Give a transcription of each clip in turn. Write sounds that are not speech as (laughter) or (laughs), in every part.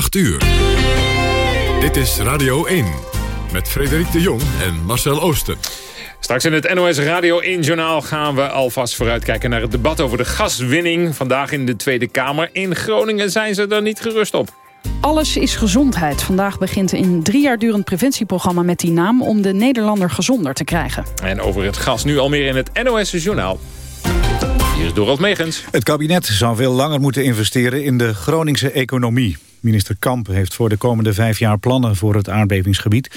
8 uur. Dit is Radio 1 met Frederik de Jong en Marcel Oosten. Straks in het NOS Radio 1-journaal gaan we alvast vooruitkijken naar het debat over de gaswinning. Vandaag in de Tweede Kamer. In Groningen zijn ze er niet gerust op. Alles is gezondheid. Vandaag begint een drie jaar durend preventieprogramma met die naam... om de Nederlander gezonder te krijgen. En over het gas nu al meer in het NOS-journaal. Hier is Dorald Megens. Het kabinet zou veel langer moeten investeren in de Groningse economie. Minister Kamp heeft voor de komende vijf jaar plannen voor het aardbevingsgebied.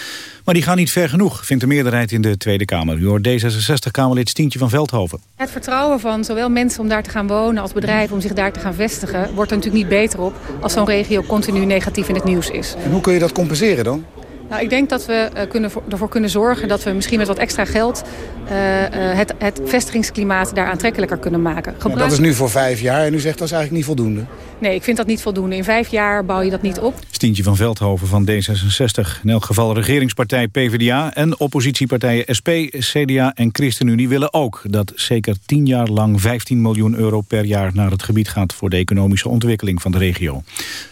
Maar die gaan niet ver genoeg, vindt de meerderheid in de Tweede Kamer. U hoort D66-Kamerlid Stientje van Veldhoven. Het vertrouwen van zowel mensen om daar te gaan wonen als bedrijven om zich daar te gaan vestigen... wordt er natuurlijk niet beter op als zo'n regio continu negatief in het nieuws is. En hoe kun je dat compenseren dan? Nou, ik denk dat we uh, kunnen, ervoor kunnen zorgen dat we misschien met wat extra geld... Uh, uh, het, het vestigingsklimaat daar aantrekkelijker kunnen maken. Gebruik... dat is nu voor vijf jaar en u zegt dat is eigenlijk niet voldoende. Nee, ik vind dat niet voldoende. In vijf jaar bouw je dat niet op. Stientje van Veldhoven van D66. In elk geval regeringspartij PvdA en oppositiepartijen SP, CDA en ChristenUnie willen ook... dat zeker tien jaar lang 15 miljoen euro per jaar naar het gebied gaat... voor de economische ontwikkeling van de regio.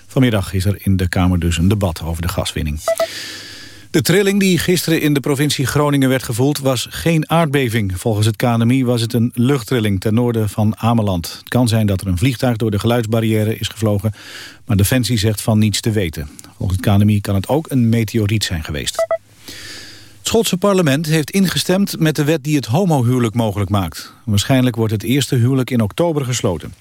Vanmiddag is er in de Kamer dus een debat over de gaswinning. De trilling die gisteren in de provincie Groningen werd gevoeld was geen aardbeving. Volgens het KNMI was het een luchttrilling ten noorden van Ameland. Het kan zijn dat er een vliegtuig door de geluidsbarrière is gevlogen, maar Defensie zegt van niets te weten. Volgens het KNMI kan het ook een meteoriet zijn geweest. Het Schotse parlement heeft ingestemd met de wet die het homohuwelijk mogelijk maakt. Waarschijnlijk wordt het eerste huwelijk in oktober gesloten.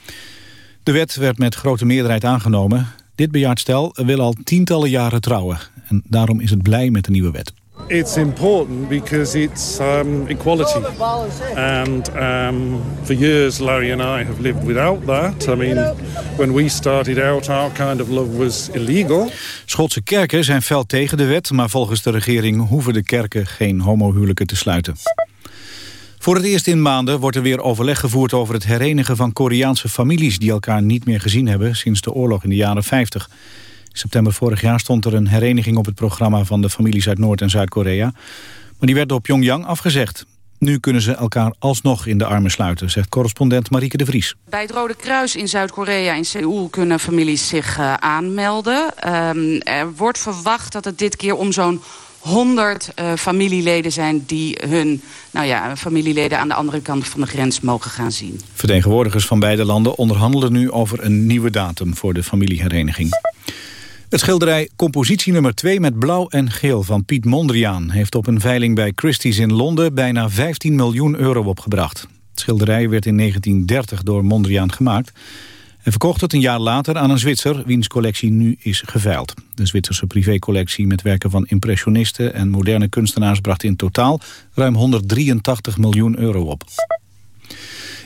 De wet werd met grote meerderheid aangenomen. Dit bejaard stel wil al tientallen jaren trouwen. En daarom is het blij met de nieuwe wet. It's important because it's um, equality. And um, for years, Larry and I have lived without that. I mean, when we started out, our kind of love was illegal. Schotse kerken zijn fel tegen de wet, maar volgens de regering hoeven de kerken geen homohuwelijken te sluiten. Voor het eerst in maanden wordt er weer overleg gevoerd over het herenigen van Koreaanse families die elkaar niet meer gezien hebben sinds de oorlog in de jaren 50. In september vorig jaar stond er een hereniging op het programma van de families uit Noord- en Zuid-Korea. Maar die werd door Pyongyang afgezegd. Nu kunnen ze elkaar alsnog in de armen sluiten, zegt correspondent Marieke de Vries. Bij het Rode Kruis in Zuid-Korea, in Seoul, kunnen families zich uh, aanmelden. Um, er wordt verwacht dat het dit keer om zo'n 100 uh, familieleden zijn die hun nou ja, familieleden aan de andere kant van de grens mogen gaan zien. Vertegenwoordigers van beide landen onderhandelen nu over een nieuwe datum voor de familiehereniging. Het schilderij Compositie nummer 2 met blauw en geel van Piet Mondriaan... heeft op een veiling bij Christie's in Londen bijna 15 miljoen euro opgebracht. Het schilderij werd in 1930 door Mondriaan gemaakt... en verkocht het een jaar later aan een Zwitser... wiens collectie nu is geveild. De Zwitserse privécollectie met werken van impressionisten... en moderne kunstenaars bracht in totaal ruim 183 miljoen euro op.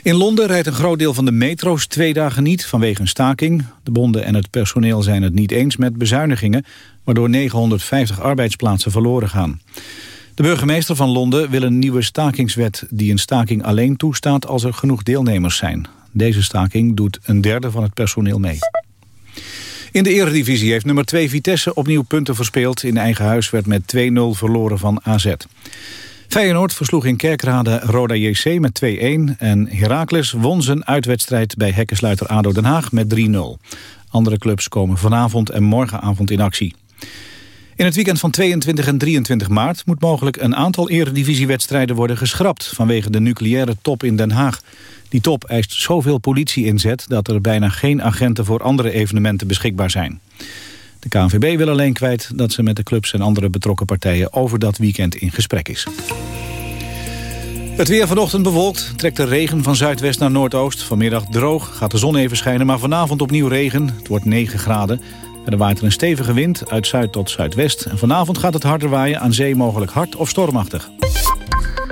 In Londen rijdt een groot deel van de metro's twee dagen niet vanwege een staking. De bonden en het personeel zijn het niet eens met bezuinigingen... waardoor 950 arbeidsplaatsen verloren gaan. De burgemeester van Londen wil een nieuwe stakingswet... die een staking alleen toestaat als er genoeg deelnemers zijn. Deze staking doet een derde van het personeel mee. In de eredivisie heeft nummer 2 Vitesse opnieuw punten verspeeld. In eigen huis werd met 2-0 verloren van AZ. Feyenoord versloeg in Kerkrade Roda JC met 2-1... en Heracles won zijn uitwedstrijd bij hekkensluiter ADO Den Haag met 3-0. Andere clubs komen vanavond en morgenavond in actie. In het weekend van 22 en 23 maart moet mogelijk een aantal eredivisiewedstrijden worden geschrapt vanwege de nucleaire top in Den Haag. Die top eist zoveel politie inzet dat er bijna geen agenten voor andere evenementen beschikbaar zijn. De KNVB wil alleen kwijt dat ze met de clubs en andere betrokken partijen over dat weekend in gesprek is. Het weer vanochtend bewolkt, trekt de regen van zuidwest naar noordoost. Vanmiddag droog, gaat de zon even schijnen, maar vanavond opnieuw regen. Het wordt 9 graden. Er waait er een stevige wind uit zuid tot zuidwest. En vanavond gaat het harder waaien, aan zee mogelijk hard of stormachtig.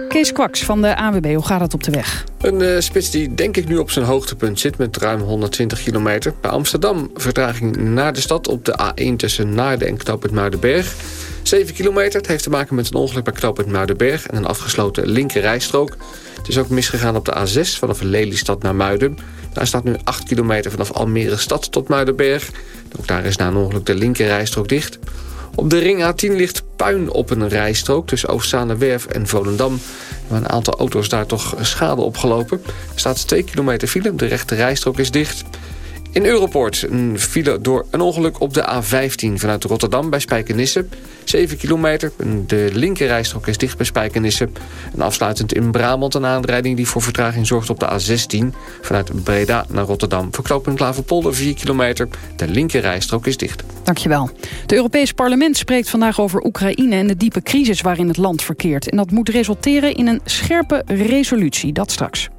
Kees Kwaks van de AWB, hoe gaat het op de weg? Een uh, spits die denk ik nu op zijn hoogtepunt zit met ruim 120 kilometer. Bij Amsterdam vertraging naar de stad op de A1 tussen Naarden en Knooppunt Muidenberg. 7 kilometer, het heeft te maken met een ongeluk bij Knooppunt Muidenberg... en een afgesloten linker rijstrook. Het is ook misgegaan op de A6 vanaf Lelystad naar Muiden. Daar staat nu 8 kilometer vanaf Almere stad tot Muidenberg. Ook daar is na een ongeluk de linker rijstrook dicht... Op de ring A10 ligt puin op een rijstrook tussen Oostzaanewerf en Volendam. Een aantal auto's daar toch schade opgelopen. Er staat 2 kilometer file, de rechte rijstrook is dicht. In Europoort een file door een ongeluk op de A15 vanuit Rotterdam bij Spijkenisse. 7 kilometer. De linkerrijstrook is dicht bij Spijkenisse. En afsluitend in Brabant een aanrijding die voor vertraging zorgt op de A16. Vanuit Breda naar Rotterdam. Verknoping Klaverpolder 4 kilometer. De linkerrijstrook is dicht. Dankjewel. Het Europees Parlement spreekt vandaag over Oekraïne en de diepe crisis waarin het land verkeert. En dat moet resulteren in een scherpe resolutie. Dat straks.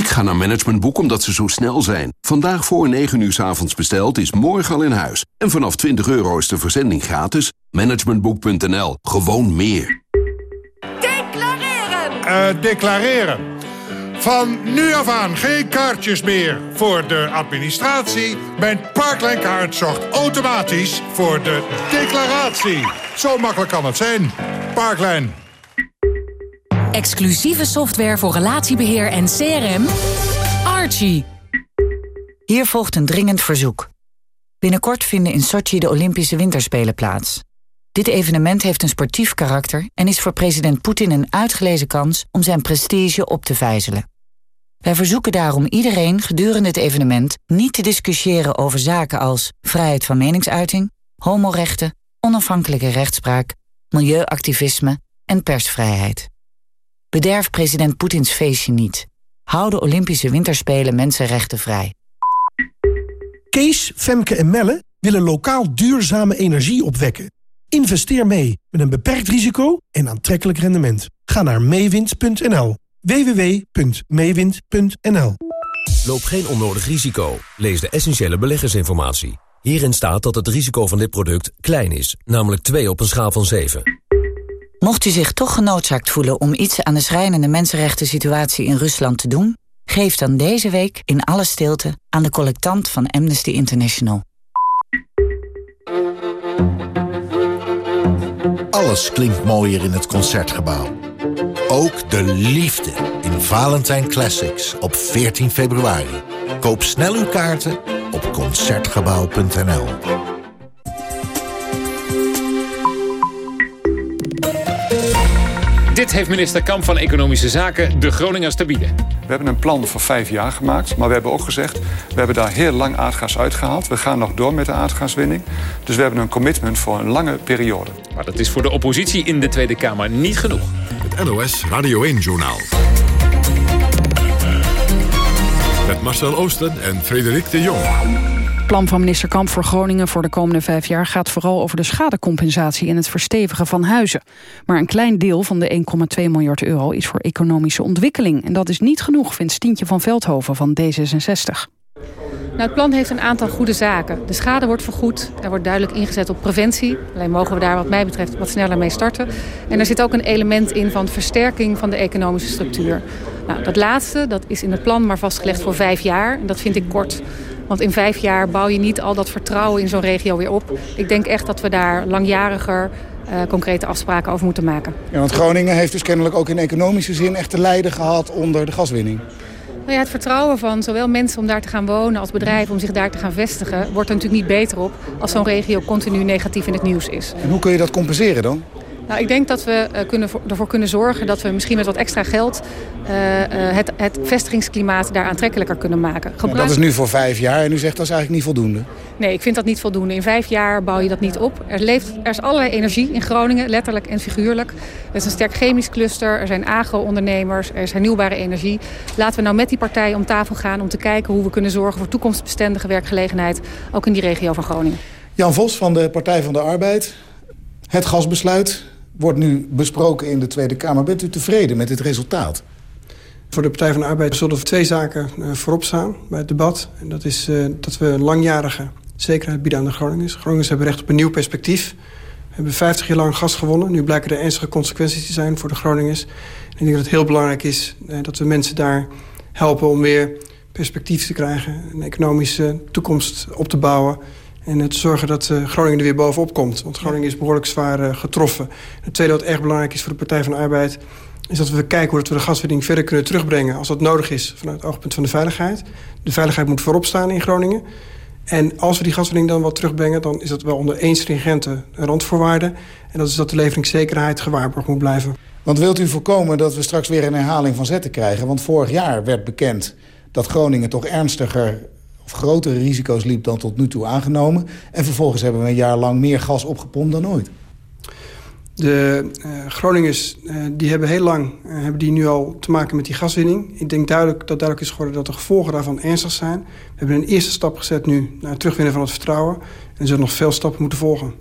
Ik ga naar Managementboek omdat ze zo snel zijn. Vandaag voor 9 uur s avonds besteld is morgen al in huis. En vanaf 20 euro is de verzending gratis. Managementboek.nl. Gewoon meer. Declareren! Uh, declareren. Van nu af aan geen kaartjes meer voor de administratie. Mijn Parkline-kaart zorgt automatisch voor de declaratie. Zo makkelijk kan het zijn. Parkline. Exclusieve software voor relatiebeheer en CRM. Archie. Hier volgt een dringend verzoek. Binnenkort vinden in Sochi de Olympische Winterspelen plaats. Dit evenement heeft een sportief karakter en is voor president Poetin een uitgelezen kans om zijn prestige op te vijzelen. Wij verzoeken daarom iedereen gedurende het evenement niet te discussiëren over zaken als vrijheid van meningsuiting, homorechten, onafhankelijke rechtspraak, milieuactivisme en persvrijheid. Bederf president Poetins feestje niet. Hou de Olympische Winterspelen mensenrechten vrij. Kees, Femke en Melle willen lokaal duurzame energie opwekken. Investeer mee met een beperkt risico en aantrekkelijk rendement. Ga naar meewind.nl. www.meewind.nl Loop geen onnodig risico. Lees de essentiële beleggersinformatie. Hierin staat dat het risico van dit product klein is, namelijk 2 op een schaal van 7. Mocht u zich toch genoodzaakt voelen om iets aan de schrijnende mensenrechten situatie in Rusland te doen, geef dan deze week in alle stilte aan de collectant van Amnesty International. Alles klinkt mooier in het Concertgebouw. Ook de liefde in Valentijn Classics op 14 februari. Koop snel uw kaarten op Concertgebouw.nl. Dit heeft minister Kamp van Economische Zaken de Groningers te bieden. We hebben een plan voor vijf jaar gemaakt. Maar we hebben ook gezegd, we hebben daar heel lang aardgas uitgehaald. We gaan nog door met de aardgaswinning. Dus we hebben een commitment voor een lange periode. Maar dat is voor de oppositie in de Tweede Kamer niet genoeg. Het NOS Radio 1-journaal. Met Marcel Oosten en Frederik de Jong. Plan van minister Kamp voor Groningen voor de komende vijf jaar... gaat vooral over de schadecompensatie en het verstevigen van huizen. Maar een klein deel van de 1,2 miljard euro is voor economische ontwikkeling. En dat is niet genoeg, vindt Stientje van Veldhoven van D66. Nou, het plan heeft een aantal goede zaken. De schade wordt vergoed, er wordt duidelijk ingezet op preventie. Alleen mogen we daar wat mij betreft wat sneller mee starten. En er zit ook een element in van versterking van de economische structuur. Nou, dat laatste dat is in het plan maar vastgelegd voor vijf jaar. En dat vind ik kort. Want in vijf jaar bouw je niet al dat vertrouwen in zo'n regio weer op. Ik denk echt dat we daar langjariger uh, concrete afspraken over moeten maken. Ja, want Groningen heeft dus kennelijk ook in economische zin echt te lijden gehad onder de gaswinning. Nou ja, het vertrouwen van zowel mensen om daar te gaan wonen als bedrijven om zich daar te gaan vestigen... wordt er natuurlijk niet beter op als zo'n regio continu negatief in het nieuws is. En hoe kun je dat compenseren dan? Nou, ik denk dat we uh, kunnen, ervoor kunnen zorgen dat we misschien met wat extra geld uh, uh, het, het vestigingsklimaat daar aantrekkelijker kunnen maken. Gebruik... Dat is nu voor vijf jaar en u zegt dat is eigenlijk niet voldoende. Nee, ik vind dat niet voldoende. In vijf jaar bouw je dat niet op. Er, leeft, er is allerlei energie in Groningen, letterlijk en figuurlijk. Het is een sterk chemisch cluster, er zijn agro-ondernemers, er is hernieuwbare energie. Laten we nou met die partijen om tafel gaan om te kijken hoe we kunnen zorgen voor toekomstbestendige werkgelegenheid, ook in die regio van Groningen. Jan Vos van de Partij van de Arbeid. Het gasbesluit wordt nu besproken in de Tweede Kamer. Bent u tevreden met dit resultaat? Voor de Partij van de Arbeid zullen twee zaken uh, voorop staan bij het debat. En dat is uh, dat we langjarige zekerheid bieden aan de Groningers. Groningers hebben recht op een nieuw perspectief. We hebben 50 jaar lang gas gewonnen. Nu blijken er ernstige consequenties te zijn voor de Groningers. En ik denk dat het heel belangrijk is uh, dat we mensen daar helpen om weer perspectief te krijgen. Een economische toekomst op te bouwen. En te zorgen dat uh, Groningen er weer bovenop komt. Want Groningen is behoorlijk zwaar uh, getroffen. Het tweede wat erg belangrijk is voor de Partij van de Arbeid... is dat we kijken hoe we de gaswinning verder kunnen terugbrengen... als dat nodig is vanuit het oogpunt van de veiligheid. De veiligheid moet voorop staan in Groningen. En als we die gaswinning dan wat terugbrengen... dan is dat wel onder één stringente randvoorwaarde. En dat is dat de leveringszekerheid gewaarborgd moet blijven. Want wilt u voorkomen dat we straks weer een herhaling van zetten krijgen? Want vorig jaar werd bekend dat Groningen toch ernstiger grotere risico's liep dan tot nu toe aangenomen. En vervolgens hebben we een jaar lang meer gas opgepompt dan ooit. De uh, Groningers uh, die hebben heel lang uh, hebben die nu al te maken met die gaswinning. Ik denk duidelijk, dat duidelijk is geworden dat de gevolgen daarvan ernstig zijn. We hebben een eerste stap gezet nu naar het terugwinnen van het vertrouwen. En er zullen nog veel stappen moeten volgen.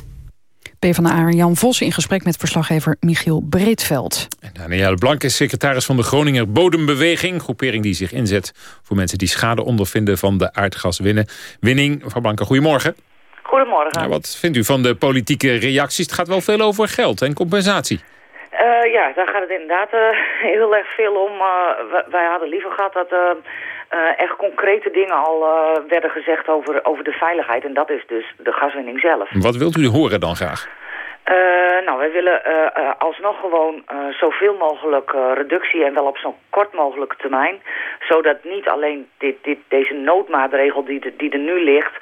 PvdA Jan Vos in gesprek met verslaggever Michiel Breedveld. En Danielle Blank is secretaris van de Groninger Bodembeweging. Groepering die zich inzet voor mensen die schade ondervinden van de aardgaswinning. Mevrouw Blanke, goedemorgen. Goedemorgen. Ja, wat vindt u van de politieke reacties? Het gaat wel veel over geld en compensatie. Uh, ja, daar gaat het inderdaad uh, (laughs) heel erg veel om. Uh, wij hadden liever gehad dat echt concrete dingen al werden gezegd over, over de veiligheid. En dat is dus de gaswinning zelf. Wat wilt u horen dan graag? Uh, nou, wij willen uh, uh, alsnog gewoon zoveel mogelijk reductie en wel op zo kort mogelijke termijn. Zodat niet alleen dit, dit, deze noodmaatregel die, de, die er nu ligt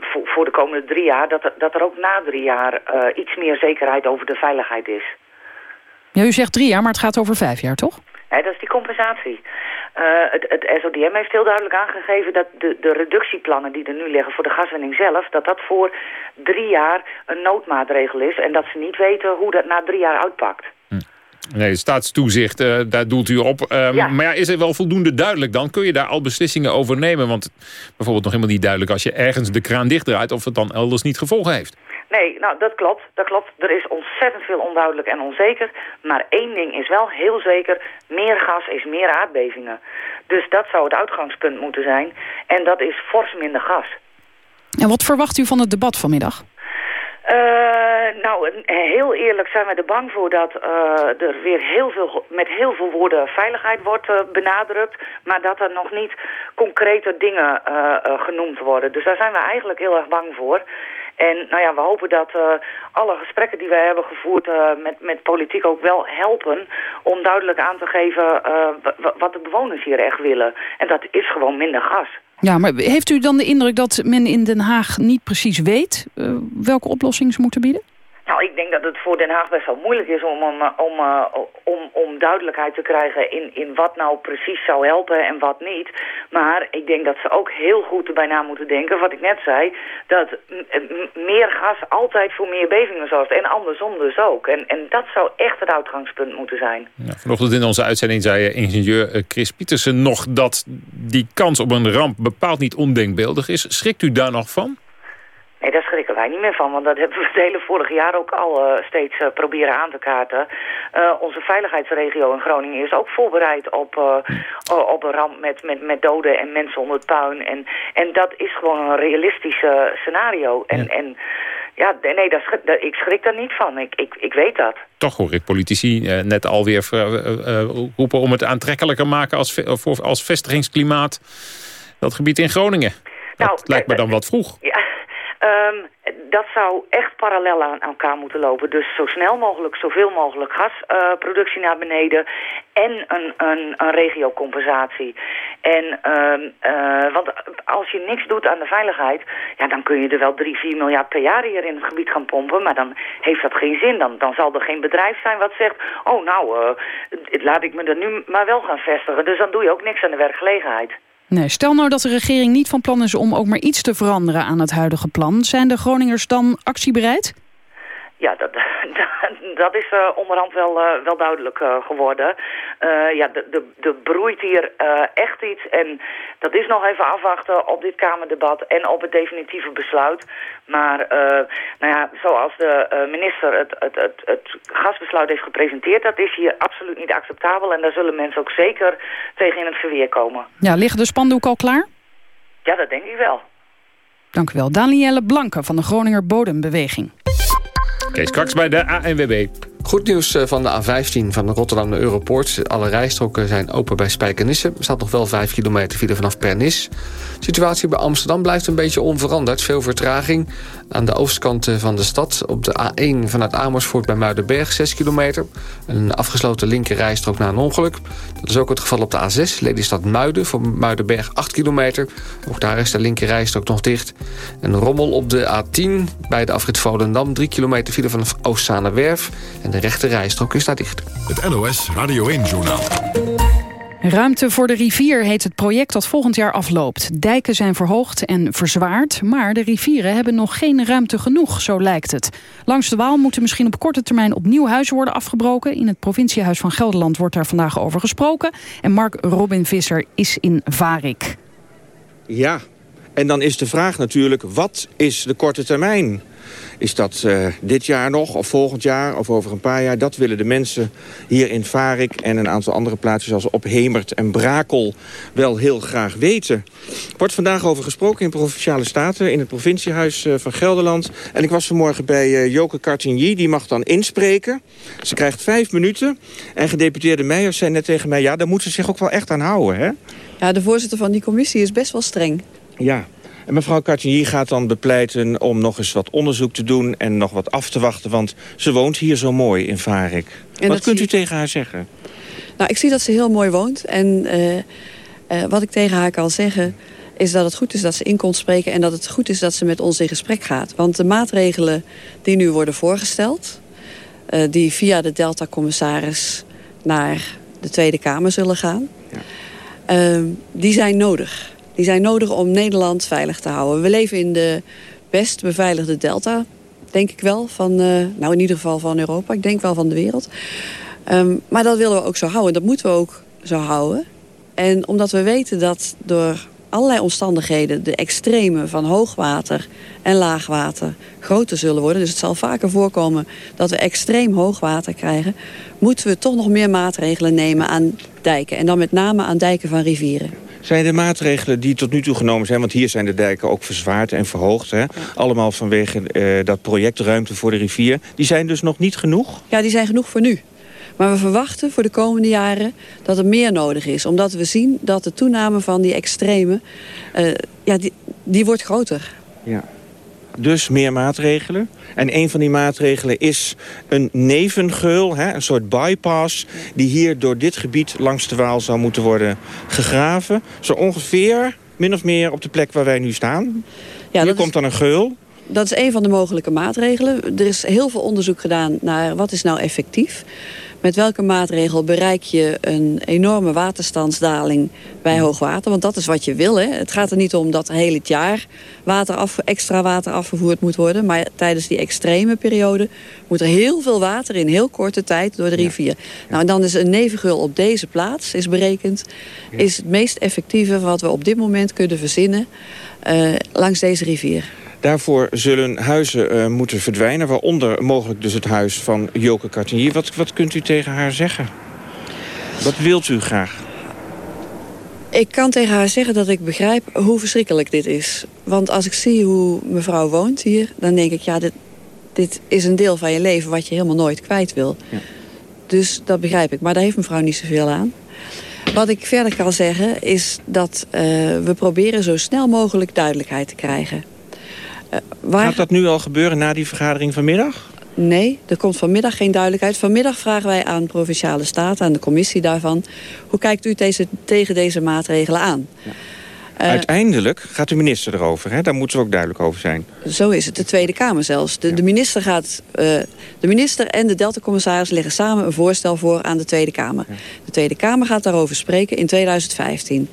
voor, voor, de komende drie jaar... dat er, dat er ook na drie jaar iets meer zekerheid over de veiligheid is. Ja, u zegt drie jaar, maar het gaat over vijf jaar, toch? Dat is die compensatie. Uh, het, het, SODM heeft heel duidelijk aangegeven dat de, de reductieplannen die er nu liggen voor de gaswinning zelf, dat dat voor drie jaar een noodmaatregel is en dat ze niet weten hoe dat na drie jaar uitpakt. Hm. Nee, staatstoezicht, uh, daar doelt u op. Uh, ja. Maar ja, is het wel voldoende duidelijk dan? Kun je daar al beslissingen over nemen? Want bijvoorbeeld nog helemaal niet duidelijk als je ergens de kraan dichtdraait of het dan elders niet gevolgen heeft. Nee, nou dat klopt, dat klopt. Er is ontzettend veel onduidelijk en onzeker. Maar één ding is wel heel zeker, meer gas is meer aardbevingen. Dus dat zou het uitgangspunt moeten zijn. En dat is fors minder gas. En wat verwacht u van het debat vanmiddag? Uh, nou, heel eerlijk zijn we er bang voor dat uh, er weer heel veel, met heel veel woorden veiligheid wordt uh, benadrukt, maar dat er nog niet concrete dingen genoemd worden. Dus daar zijn we eigenlijk heel erg bang voor. En nou ja, we hopen dat uh, alle gesprekken die wij hebben gevoerd uh, met, met politiek ook wel helpen om duidelijk aan te geven uh, wat de bewoners hier echt willen. En dat is gewoon minder gas. Ja, maar heeft u dan de indruk dat men in Den Haag niet precies weet welke oplossing ze moeten bieden? Dat het voor Den Haag best wel moeilijk is om, om, om, om, om duidelijkheid te krijgen in, in wat nou precies zou helpen en wat niet. Maar ik denk dat ze ook heel goed erbij na moeten denken, wat ik net zei, dat meer gas altijd voor meer bevingen zorgt. En andersom dus ook. En, en dat zou echt het uitgangspunt moeten zijn. Ja, vanochtend in onze uitzending zei ingenieur Chris Pietersen nog dat die kans op een ramp bepaald niet ondenkbeeldig is. Schrikt u daar nog van? Nee, daar schrikken wij niet meer van, want dat (laughs) hebben we het hele vorige jaar ook al uh, steeds uh, proberen aan te kaarten. Uh, onze veiligheidsregio in Groningen is ook voorbereid op, op een ramp met, met, met doden en mensen onder het puin. En, en dat is gewoon een realistisch scenario. En, ja. en ja, nee, daar schrik, daar, ik schrik daar niet van. Ik, ik, ik weet dat. Toch hoor ik politici net alweer roepen om het aantrekkelijker maken als, als vestigingsklimaat. Dat gebied in Groningen. Dat nou, lijkt me dan wat vroeg. Ja. Um, dat zou echt parallel aan elkaar moeten lopen. Dus zo snel mogelijk, zoveel mogelijk gasproductie uh, naar beneden en een, een, een regiocompensatie. En, uh, want als je niks doet aan de veiligheid, ja, dan kun je er wel 3, 4 miljard per jaar hier in het gebied gaan pompen. Maar dan heeft dat geen zin. Dan, dan zal er geen bedrijf zijn wat zegt, oh nou, uh, laat ik me er nu maar wel gaan vestigen. Dus dan doe je ook niks aan de werkgelegenheid. Nee, stel nou dat de regering niet van plan is om ook maar iets te veranderen aan het huidige plan. Zijn de Groningers dan actiebereid? Ja, (laughs) dat, dat is uh, onderhand wel, uh, wel duidelijk uh, geworden. ja, de, de, de broeit hier echt iets. En dat is nog even afwachten op dit Kamerdebat en op het definitieve besluit. Maar nou ja, zoals de minister het, het, het, het gasbesluit heeft gepresenteerd... dat is hier absoluut niet acceptabel. En daar zullen mensen ook zeker tegen in het verweer komen. Ja, liggen de spandoeken al klaar? Ja, dat denk ik wel. Dank u wel. Danielle Blanke van de Groninger Bodembeweging. Kees Kwaks bij de ANWB. Goed nieuws van de A15 van Rotterdam naar Europoort. Alle rijstroken zijn open bij Spijkenisse. Er staat nog wel 5 kilometer file vanaf Pernis. De situatie bij Amsterdam blijft een beetje onveranderd. Veel vertraging aan de oostkant van de stad. Op de A1 vanuit Amersfoort bij Muidenberg 6 kilometer. Een afgesloten linker rijstrook na een ongeluk. Dat is ook het geval op de A6. Lelystad Muiden voor Muidenberg 8 kilometer. Ook daar is de linker rijstrook nog dicht. Een rommel op de A10 bij de afrit Volendam. 3 kilometer file vanaf Oostzaanerwerf. En de rechte rijstrook is daar dicht. Het NOS Radio 1-journaal. Ruimte voor de rivier heet het project dat volgend jaar afloopt. Dijken zijn verhoogd en verzwaard, maar de rivieren hebben nog geen ruimte genoeg, zo lijkt het. Langs de Waal moeten misschien op korte termijn opnieuw huizen worden afgebroken. In het provinciehuis van Gelderland wordt daar vandaag over gesproken. En Mark Robin Visser is in Varik. Ja, en dan is de vraag natuurlijk, wat is de korte termijn? Is dat uh, dit jaar nog, of volgend jaar, of over een paar jaar? Dat willen de mensen hier in Varik en een aantal andere plaatsen... zoals op Hemert en Brakel wel heel graag weten. Er wordt vandaag over gesproken in Provinciale Staten... in het provinciehuis uh, van Gelderland. En ik was vanmorgen bij uh, Joke Cartigny, die mag dan inspreken. Ze krijgt vijf minuten. En gedeputeerde Meijers zei net tegen mij... ja, daar moeten ze zich ook wel echt aan houden, hè? Ja, de voorzitter van die commissie is best wel streng. Ja, en mevrouw Cartier gaat dan bepleiten om nog eens wat onderzoek te doen... en nog wat af te wachten, want ze woont hier zo mooi in Varik. wat kunt u tegen haar zeggen? Nou, ik zie dat ze heel mooi woont. En uh, uh, wat ik tegen haar kan zeggen is dat het goed is dat ze in komt spreken... en dat het goed is dat ze met ons in gesprek gaat. Want de maatregelen die nu worden voorgesteld... Uh, die via de Delta-commissaris naar de Tweede Kamer zullen gaan... Ja. die zijn nodig. Die zijn nodig om Nederland veilig te houden. We leven in de best beveiligde delta, denk ik wel. Van, uh, nou, in ieder geval van Europa. Ik denk wel van de wereld. Um, maar dat willen we ook zo houden. Dat moeten we ook zo houden. En omdat we weten dat door allerlei omstandigheden... de extreme van hoogwater en laagwater groter zullen worden... dus het zal vaker voorkomen dat we extreem hoogwater krijgen... moeten we toch nog meer maatregelen nemen aan dijken. En dan met name aan dijken van rivieren. Zijn de maatregelen die tot nu toe genomen zijn... want hier zijn de dijken ook verzwaard en verhoogd... Hè? allemaal vanwege uh, dat project Ruimte voor de Rivier... die zijn dus nog niet genoeg? Ja, die zijn genoeg voor nu. Maar we verwachten voor de komende jaren dat er meer nodig is. Omdat we zien dat de toename van die extreme... Uh, ja, die, die wordt groter. Ja. Dus meer maatregelen. En een van die maatregelen is een nevengeul, hè, een soort bypass... die hier door dit gebied langs de Waal zou moeten worden gegraven. Zo ongeveer, min of meer, op de plek waar wij nu staan. Ja, hier komt is... dan een geul. Dat is een van de mogelijke maatregelen. Er is heel veel onderzoek gedaan naar wat is nou effectief met welke maatregel bereik je een enorme waterstandsdaling bij hoogwater. Want dat is wat je wil. Hè. Het gaat er niet om dat heel het jaar water af, extra water afgevoerd moet worden. Maar tijdens die extreme periode moet er heel veel water in heel korte tijd door de rivier. Ja. Nou, en dan is een nevengeul op deze plaats, is berekend, ja. is het meest effectieve wat we op dit moment kunnen verzinnen uh, langs deze rivier. Daarvoor zullen huizen uh, moeten verdwijnen, waaronder mogelijk dus het huis van Joke Cartier. Wat, wat kunt u tegen haar zeggen? Wat wilt u graag? Ik kan tegen haar zeggen dat ik begrijp hoe verschrikkelijk dit is. Want als ik zie hoe mevrouw woont hier, dan denk ik... ja, dit, dit is een deel van je leven wat je helemaal nooit kwijt wil. Ja. Dus dat begrijp ik. Maar daar heeft mevrouw niet zoveel aan. Wat ik verder kan zeggen is dat uh, we proberen zo snel mogelijk duidelijkheid te krijgen. Uh, waar... Gaat dat nu al gebeuren na die vergadering vanmiddag? Nee, er komt vanmiddag geen duidelijkheid. Vanmiddag vragen wij aan Provinciale Staten, aan de commissie daarvan... hoe kijkt u deze, tegen deze maatregelen aan? Ja. Uh, Uiteindelijk gaat de minister erover, hè? daar moeten we ook duidelijk over zijn. Zo is het, de Tweede Kamer zelfs. De, ja. de minister, gaat, uh, de minister en de Delta-commissaris leggen samen een voorstel voor aan de Tweede Kamer. Ja. De Tweede Kamer gaat daarover spreken in 2015.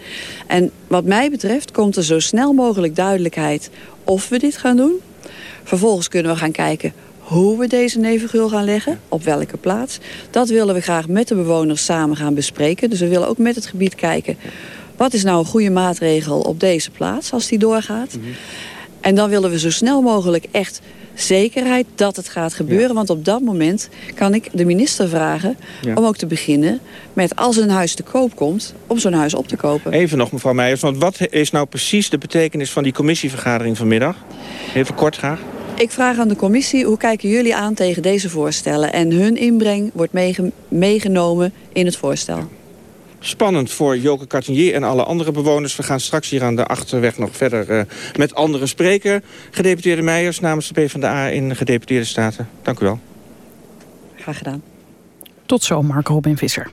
En wat mij betreft komt er zo snel mogelijk duidelijkheid of we dit gaan doen. Vervolgens kunnen we gaan kijken hoe we deze nevengeul gaan leggen, op welke plaats. Dat willen we graag met de bewoners samen gaan bespreken. Dus we willen ook met het gebied kijken... wat is nou een goede maatregel op deze plaats als die doorgaat. Mm -hmm. En dan willen we zo snel mogelijk echt zekerheid dat het gaat gebeuren. Ja. Want op dat moment kan ik de minister vragen ja. om ook te beginnen met als een huis te koop komt, om zo'n huis op te kopen. Even nog mevrouw Meijers, want wat is nou precies de betekenis van die commissievergadering vanmiddag? Even kort graag. Ik vraag aan de commissie, hoe kijken jullie aan tegen deze voorstellen? En hun inbreng wordt meege meegenomen in het voorstel. Spannend voor Joke Cartinier en alle andere bewoners. We gaan straks hier aan de Achterweg nog verder uh, met anderen spreken. Gedeputeerde Meijers namens de PvdA in Gedeputeerde Staten. Dank u wel. Graag gedaan. Tot zo, Mark Robin Visser.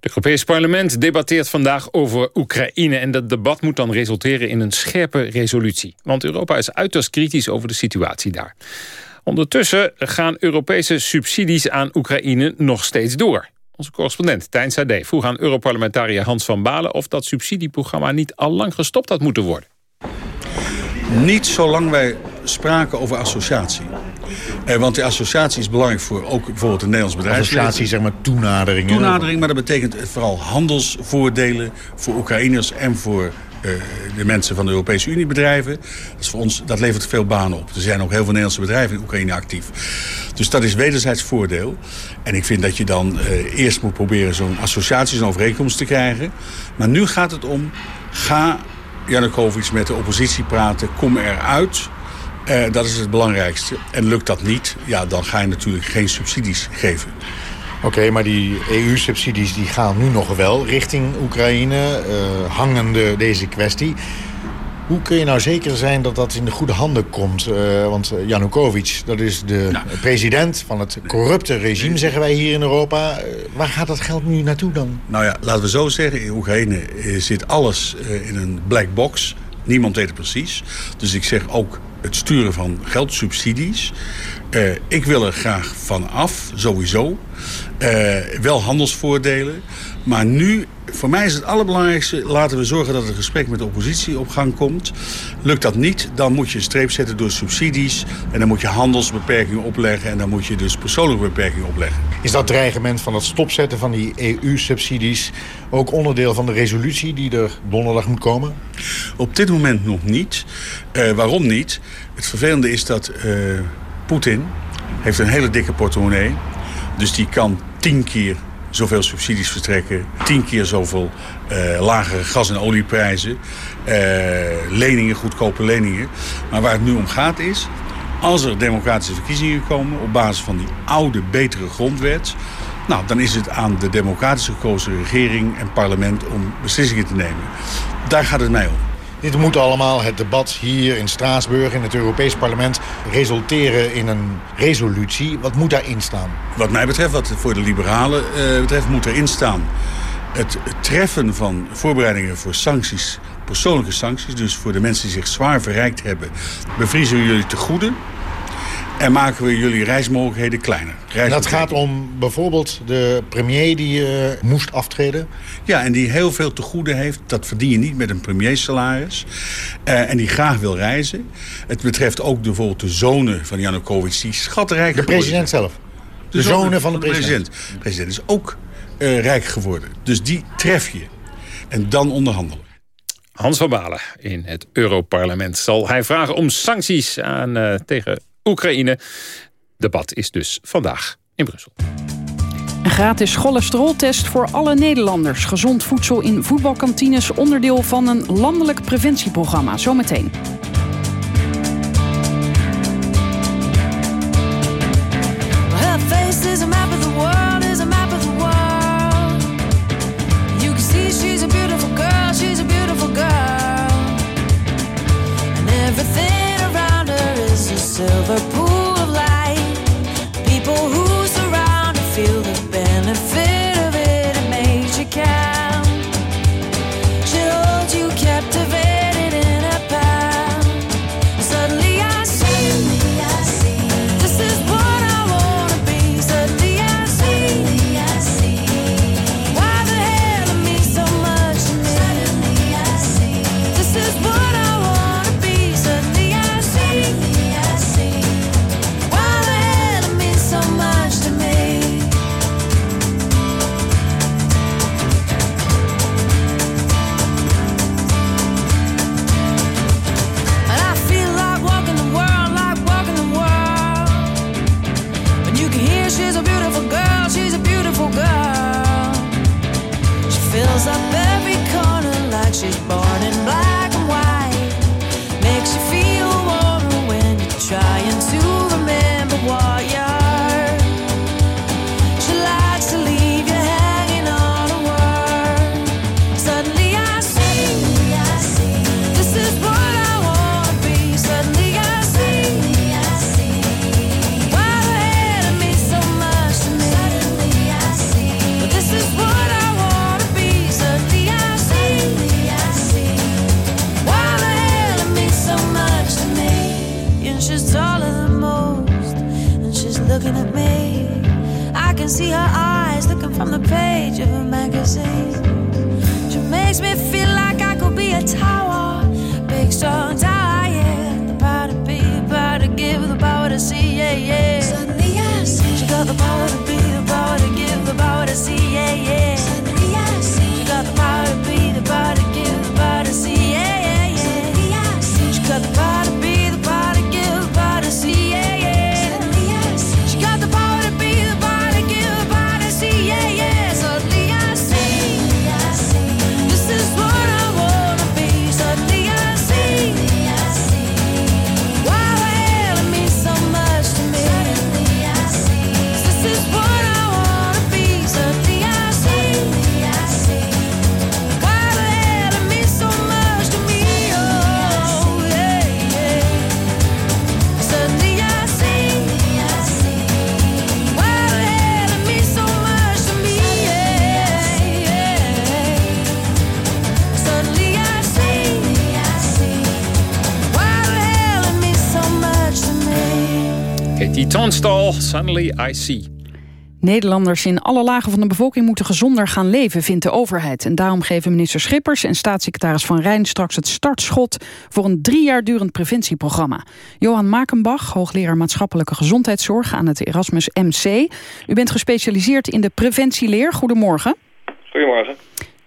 Het Europees Parlement debatteert vandaag over Oekraïne... en dat debat moet dan resulteren in een scherpe resolutie. Want Europa is uiterst kritisch over de situatie daar. Ondertussen gaan Europese subsidies aan Oekraïne nog steeds door. Onze correspondent Tijn Sade vroeg aan Europarlementariër Hans van Balen... of dat subsidieprogramma niet al lang gestopt had moeten worden. Niet zolang wij spraken over associatie. Eh, want die associatie is belangrijk voor ook bijvoorbeeld een Nederlands bedrijf. Associatie, zeg maar toenadering. Toenadering, maar dat betekent vooral handelsvoordelen voor Oekraïners en voor de mensen van de Europese Unie bedrijven. Dat, is voor ons, dat levert veel banen op. Er zijn ook heel veel Nederlandse bedrijven in Oekraïne actief. Dus dat is wederzijds voordeel. En ik vind dat je dan uh, eerst moet proberen zo'n associatie, zo'n overeenkomst te krijgen. Maar nu gaat het om, ga Janukovic met de oppositie praten, kom eruit... Uh, dat is het belangrijkste. En lukt dat niet, ja, dan ga je natuurlijk geen subsidies geven. Oké, maar die EU-subsidies die gaan nu nog wel richting Oekraïne, uh, hangende deze kwestie. Hoe kun je nou zeker zijn dat dat in de goede handen komt? Uh, want Janukovic, dat is de nou, president van het corrupte regime, zeggen wij hier in Europa. Uh, waar gaat dat geld nu naartoe dan? Nou ja, laten we zo zeggen. In Oekraïne zit alles in een black box. Niemand weet het precies. Dus ik zeg ook het sturen van geldsubsidies. Uh, ik wil er graag van af, sowieso. Uh, wel handelsvoordelen. Maar nu, voor mij is het allerbelangrijkste... laten we zorgen dat het gesprek met de oppositie op gang komt. Lukt dat niet, dan moet je een streep zetten door subsidies. En dan moet je handelsbeperkingen opleggen. En dan moet je dus persoonlijke beperkingen opleggen. Is dat dreigement van het stopzetten van die EU-subsidies... ook onderdeel van de resolutie die er donderdag moet komen? Op dit moment nog niet. Uh, waarom niet? Het vervelende is dat... Poetin heeft een hele dikke portemonnee. Dus die kan tien keer zoveel subsidies vertrekken. Tien keer zoveel uh, lagere gas- en olieprijzen. Uh, leningen, goedkope leningen. Maar waar het nu om gaat is... als er democratische verkiezingen komen... op basis van die oude, betere grondwet... Nou, dan is het aan de democratisch gekozen regering en parlement om beslissingen te nemen. Daar gaat het mij om. Dit moet allemaal, het debat hier in Straatsburg, in het Europees Parlement... resulteren in een resolutie. Wat moet daarin staan? Wat mij betreft, wat voor de liberalen uh, betreft, moet erin staan... het treffen van voorbereidingen voor sancties, persoonlijke sancties... dus voor de mensen die zich zwaar verrijkt hebben... bevriezen we jullie te goede en maken we jullie reismogelijkheden kleiner. En dat gaat om bijvoorbeeld de premier die uh, moest aftreden? Ja, en die heel veel te goede heeft. Dat verdien je niet met een premiersalaris. Uh, en die graag wil reizen. Het betreft ook bijvoorbeeld de zonen van Janukovic die schatrijk De president zelf? De, de zonen, zonen van de president? De president is ook uh, rijk geworden. Dus die tref je. En dan onderhandelen. Hans van Balen in het Europarlement zal hij vragen om sancties aan, uh, tegen Oekraïne. Debat is dus vandaag in Brussel. Een gratis cholesteroltest voor alle Nederlanders. Gezond voedsel in voetbalkantines onderdeel van een landelijk preventieprogramma. Zometeen. Suddenly I See. Nederlanders in alle lagen van de bevolking moeten gezonder gaan leven, vindt de overheid. En daarom geven minister Schippers en staatssecretaris Van Rijn straks het startschot voor een drie jaar durend preventieprogramma. Johan Makenbach, hoogleraar maatschappelijke gezondheidszorg aan het Erasmus MC. U bent gespecialiseerd in de preventieleer. Goedemorgen. Goedemorgen.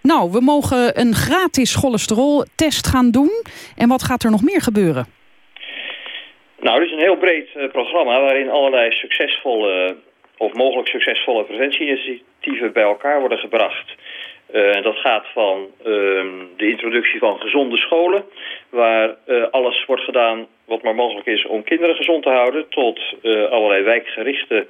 Nou, we mogen een gratis cholesteroltest gaan doen. En wat gaat er nog meer gebeuren? Nou, dit is een heel breed eh, programma waarin allerlei succesvolle of mogelijk succesvolle preventieinitiatieven bij elkaar worden gebracht. Eh, dat gaat van ehm, de introductie van gezonde scholen, waar eh, alles wordt gedaan wat maar mogelijk is om kinderen gezond te houden, tot allerlei wijkgerichte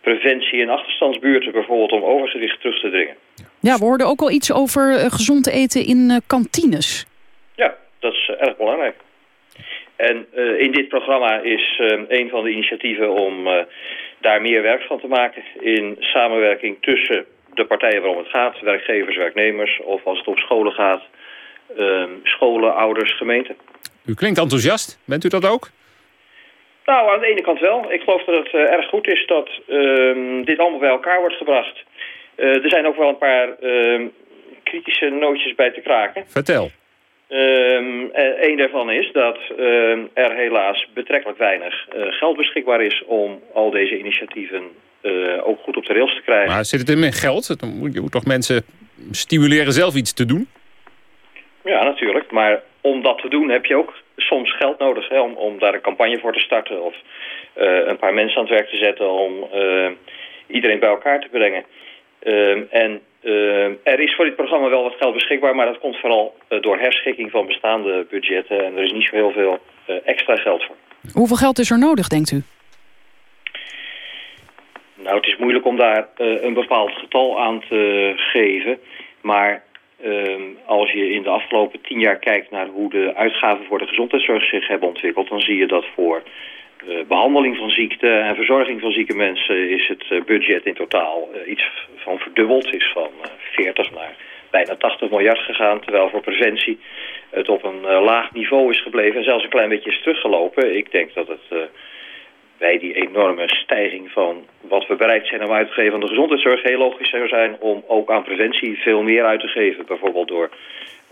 preventie in achterstandsbuurten, bijvoorbeeld om overgewicht terug te dringen. Ja, we hoorden ook al iets over gezond eten in kantines. Ja, dat is erg belangrijk. En eh, in dit programma is eh, een van de initiatieven om eh, daar meer werk van te maken in samenwerking tussen de partijen waarom het gaat, werkgevers, werknemers, of als het om scholen gaat, eh, scholen, ouders, gemeenten. U klinkt enthousiast. Bent u dat ook? Nou, aan de ene kant wel. Ik geloof dat het eh, erg goed is dat ehm, dit allemaal bij elkaar wordt gebracht. Er zijn ook wel een paar ehm, kritische nootjes bij te kraken. Vertel. Ehm, eh, een daarvan is dat ehm, er helaas betrekkelijk weinig eh, geld beschikbaar is om al deze initiatieven eh, ook goed op de rails te krijgen. Maar zit het in met geld? Dan moet je moet toch mensen stimuleren zelf iets te doen? Ja, natuurlijk. Maar om dat te doen heb je ook soms geld nodig. Hè, om, om daar een campagne voor te starten of een paar mensen aan het werk te zetten om iedereen bij elkaar te brengen. Ehm, en ehm, er is voor dit programma wel wat geld beschikbaar, maar dat komt vooral eh, door herschikking van bestaande budgetten. En er is niet zo heel veel eh, extra geld voor. Hoeveel geld is er nodig, denkt u? Nou, het is moeilijk om daar eh, een bepaald getal aan te geven. Maar ehm, als je in de afgelopen tien jaar kijkt naar hoe de uitgaven voor de gezondheidszorg zich hebben ontwikkeld... dan zie je dat voor eh, behandeling van ziekte en verzorging van zieke mensen... is het eh, budget in totaal eh, iets van verdubbeld. Is van eh, 40 naar bijna 80 miljard gegaan. Terwijl voor preventie het op een eh, laag niveau is gebleven... en zelfs een klein beetje is teruggelopen. Ik denk dat het... eh, bij die enorme stijging van wat we bereid zijn om uit te geven aan de gezondheidszorg heel logisch zou zijn om ook aan preventie veel meer uit te geven. Bijvoorbeeld door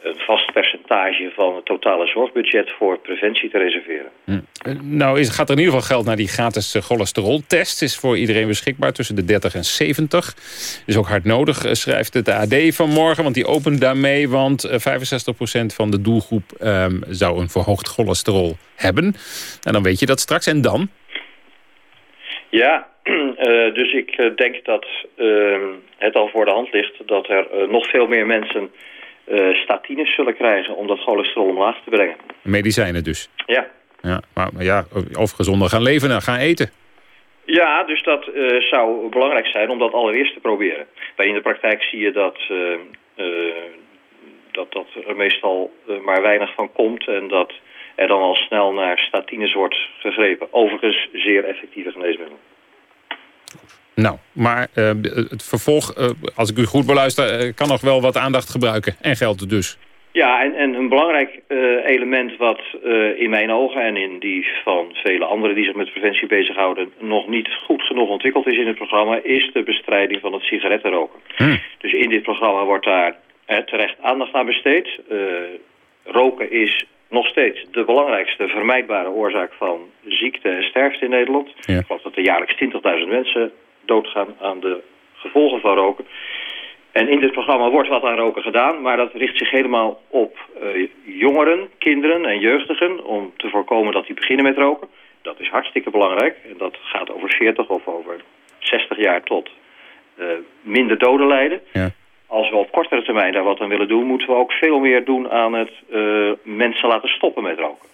een vast percentage van het totale zorgbudget voor preventie te reserveren. Hm. Eh, Nou is, gaat er in ieder geval geld naar die gratis eh, cholesteroltest. Is voor iedereen beschikbaar tussen de 30 en 70. Is ook hard nodig, eh, schrijft het AD vanmorgen. Want die opent daarmee, want eh, 65% van de doelgroep ehm, zou een verhoogd cholesterol hebben. En dan weet je dat straks. En dan? Ja, (clears throat) eh, dus ik eh, denk dat ehm, het al voor de hand ligt dat er eh, nog veel meer mensen eh, statines zullen krijgen om dat cholesterol omlaag te brengen. Medicijnen dus. Ja. Ja, maar, maar ja, of gezonder gaan leven en gaan eten. Ja, dus dat eh, zou belangrijk zijn om dat allereerst te proberen. Maar in de praktijk zie je dat, eh, eh, dat, dat er meestal eh, maar weinig van komt... en dat er dan al snel naar statines wordt gegrepen. Overigens zeer effectieve geneesmiddelen. Nou, maar eh, het vervolg, eh, als ik u goed beluister, eh, kan nog wel wat aandacht gebruiken. En geld dus. Ja, en, en een belangrijk element wat in mijn ogen en in die van vele anderen die zich met preventie bezighouden nog niet goed genoeg ontwikkeld is in het programma, is de bestrijding van het sigarettenroken. Hm. Dus in dit programma wordt daar terecht aandacht aan besteed. roken is nog steeds de belangrijkste vermijdbare oorzaak van ziekte en sterfte in Nederland. Ja. Ik geloof dat er jaarlijks 20.000 mensen doodgaan aan de gevolgen van roken. En in dit programma wordt wat aan roken gedaan, maar dat richt zich helemaal op uh, jongeren, kinderen en jeugdigen... om te voorkomen dat die beginnen met roken. Dat is hartstikke belangrijk. En dat gaat over 40 of over 60 jaar tot uh, minder doden leiden. Ja. Als we op kortere termijn daar wat aan willen doen... moeten we ook veel meer doen aan het uh, mensen laten stoppen met roken.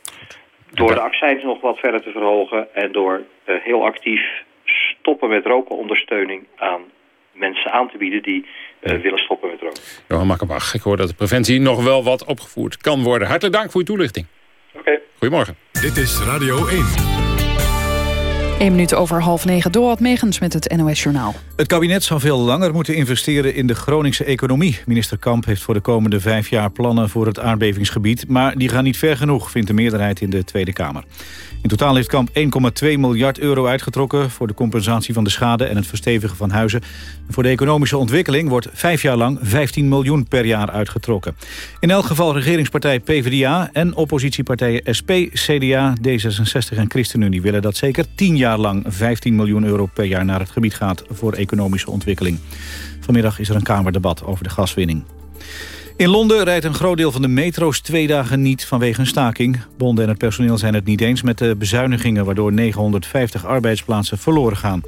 Door de accijns nog wat verder te verhogen... en door heel actief stoppen met roken ondersteuning aan mensen aan te bieden... die uh, willen stoppen met roken. Johan Makkerbach, ik hoor dat de preventie nog wel wat opgevoerd kan worden. Hartelijk dank voor uw toelichting. Oké. Okay. Goedemorgen. Dit is Radio 1. 1 minuut over half negen. Dorot Megens met het NOS Journaal. Het kabinet zal veel langer moeten investeren in de Groningse economie. Minister Kamp heeft voor de komende vijf jaar plannen voor het aardbevingsgebied. Maar die gaan niet ver genoeg, vindt de meerderheid in de Tweede Kamer. In totaal heeft Kamp 1,2 miljard euro uitgetrokken... voor de compensatie van de schade en het verstevigen van huizen. En voor de economische ontwikkeling wordt vijf jaar lang 15 miljoen per jaar uitgetrokken. In elk geval regeringspartij PvdA en oppositiepartijen SP, CDA, D66 en ChristenUnie... willen dat zeker 10 jaar lang 15 miljoen euro per jaar naar het gebied gaat... voor economische ontwikkeling. Vanmiddag is er een Kamerdebat over de gaswinning. In Londen rijdt een groot deel van de metro's twee dagen niet vanwege een staking. Bonden en het personeel zijn het niet eens met de bezuinigingen... waardoor 950 arbeidsplaatsen verloren gaan.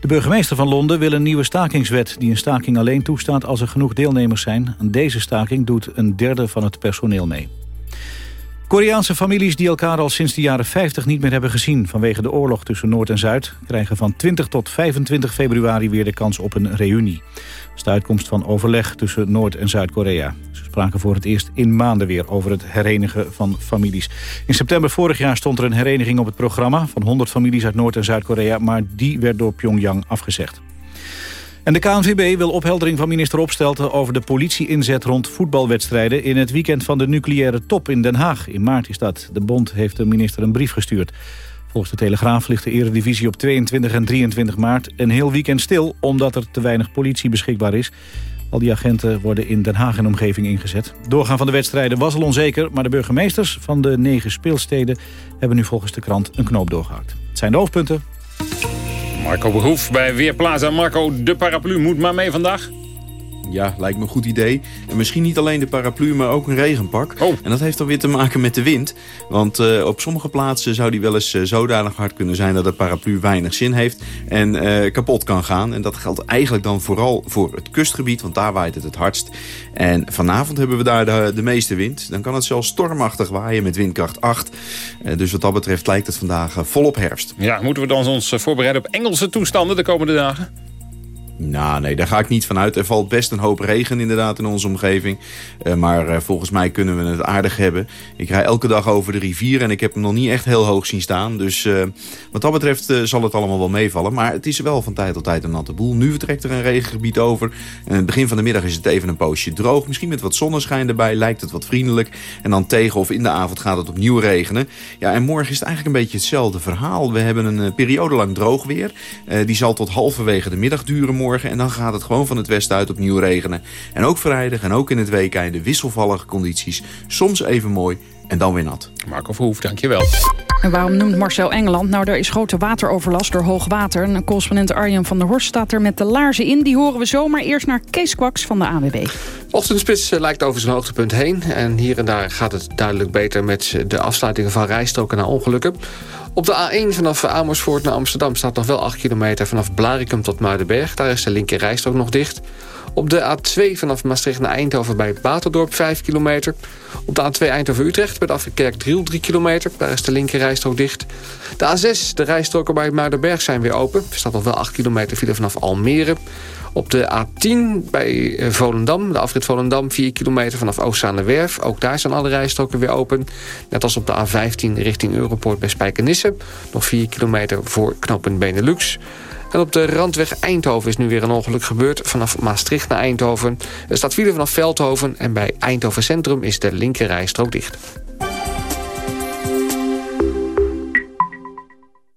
De burgemeester van Londen wil een nieuwe stakingswet... die een staking alleen toestaat als er genoeg deelnemers zijn. Deze staking doet een derde van het personeel mee. Koreaanse families die elkaar al sinds de jaren 50 niet meer hebben gezien... vanwege de oorlog tussen Noord en Zuid... krijgen van 20 tot 25 februari weer de kans op een reunie. Dat is de uitkomst van overleg tussen Noord- en Zuid-Korea. Ze spraken voor het eerst in maanden weer over het herenigen van families. In september vorig jaar stond er een hereniging op het programma... van 100 families uit Noord- en Zuid-Korea... maar die werd door Pyongyang afgezegd. En de KNVB wil opheldering van minister Opstelten over de politieinzet rond voetbalwedstrijden in het weekend van de nucleaire top in Den Haag. In maart is dat. De bond heeft de minister een brief gestuurd. Volgens de Telegraaf ligt de eredivisie op 22 en 23 maart een heel weekend stil omdat er te weinig politie beschikbaar is. Al die agenten worden in Den Haag en omgeving ingezet. Doorgaan van de wedstrijden was al onzeker, maar de burgemeesters van de negen speelsteden hebben nu volgens de krant een knoop doorgehakt. Het zijn de hoofdpunten. Marco Behoef bij Weerplaza. Marco, de paraplu moet maar mee vandaag. Ja, lijkt me een goed idee. En misschien niet alleen de paraplu, maar ook een regenpak. Oh. En dat heeft dan weer te maken met de wind. Want uh, op sommige plaatsen zou die wel eens uh, zodanig hard kunnen zijn... dat de paraplu weinig zin heeft en uh, kapot kan gaan. En dat geldt eigenlijk dan vooral voor het kustgebied, want daar waait het het hardst. En vanavond hebben we daar de, de meeste wind. Dan kan het zelfs stormachtig waaien met windkracht 8. dus wat dat betreft lijkt het vandaag volop herfst. Ja, moeten we dan ons voorbereiden op Engelse toestanden de komende dagen? Nou, nee, daar ga ik niet van uit. Er valt best een hoop regen inderdaad in onze omgeving. Uh, maar uh, volgens mij kunnen we het aardig hebben. Ik rij elke dag over de rivier en ik heb hem nog niet echt heel hoog zien staan. Dus uh, wat dat betreft zal het allemaal wel meevallen. Maar het is wel van tijd tot tijd een natte boel. Nu vertrekt er een regengebied over. En in het begin van de middag is het even een poosje droog. Misschien met wat zonneschijn erbij lijkt het wat vriendelijk. En dan tegen of in de avond gaat het opnieuw regenen. Ja, en morgen is het eigenlijk een beetje hetzelfde verhaal. We hebben een periode lang droog weer. die zal tot halverwege de middag duren morgen. En dan gaat het gewoon van het westen uit opnieuw regenen. En ook vrijdag en ook in het weekend de wisselvallige condities. Soms even mooi en dan weer nat. Marco Verhoef, dankjewel. En waarom noemt Marcel Engeland? Nou, er is grote wateroverlast door hoog water. En correspondent Arjen van der Horst staat er met de laarzen in. Die horen we zomaar eerst naar Kees Kwaks van de AWB. Ochtendspits lijkt over zijn hoogtepunt heen. En hier en daar gaat het duidelijk beter met de afsluitingen van rijstroken naar ongelukken. Op de A1 vanaf Amersfoort naar Amsterdam staat nog wel 8 kilometer... vanaf Blarikum tot Muidenberg. Daar is de linker rijstrook nog dicht. Op de A2 vanaf Maastricht naar Eindhoven bij Baterdorp 5 kilometer. Op de A2 Eindhoven-Utrecht bij de afgekerk Driel 3 kilometer. Daar is de linker rijstrook dicht. De A6, de rijstroken bij Muidenberg zijn weer open. Er staat nog wel 8 kilometer file vanaf Almere. Op de A10 bij Volendam, de afrit Volendam, 4 kilometer vanaf Oostzaanewerf. Ook daar zijn alle rijstroken weer open. Net als op de A15 richting Europoort bij Spijkenisse. Nog 4 kilometer voor knooppunt Benelux. En op de randweg Eindhoven is nu weer een ongeluk gebeurd. Vanaf Maastricht naar Eindhoven. Er staat file vanaf Veldhoven en bij Eindhoven Centrum is de linkerrijstrook dicht.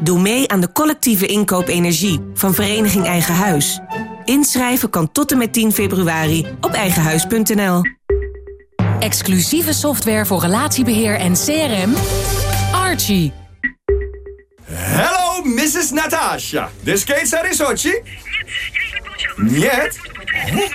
Doe mee aan de collectieve inkoop energie van Vereniging Eigen Huis. Inschrijven kan tot en met 10 februari op eigenhuis.nl. Exclusieve software voor relatiebeheer en CRM. Archie. Hello, Mrs. Natasha. De skates are in Sochi? Niet. Niet?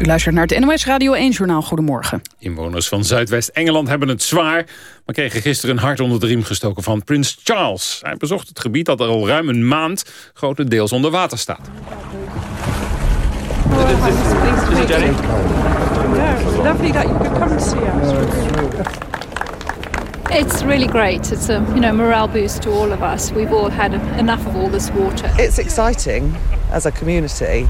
U luistert naar het NOS Radio 1-journaal. Goedemorgen. Inwoners van Zuidwest-Engeland hebben het zwaar... maar kregen gisteren een hart onder de riem gestoken van Prins Charles. Hij bezocht het gebied dat er al ruim een maand grotendeels onder water staat. lovely that you could come to see us. It's really great. It's a you know morale boost to all of us. We've all had enough of all this water. It's exciting as a community,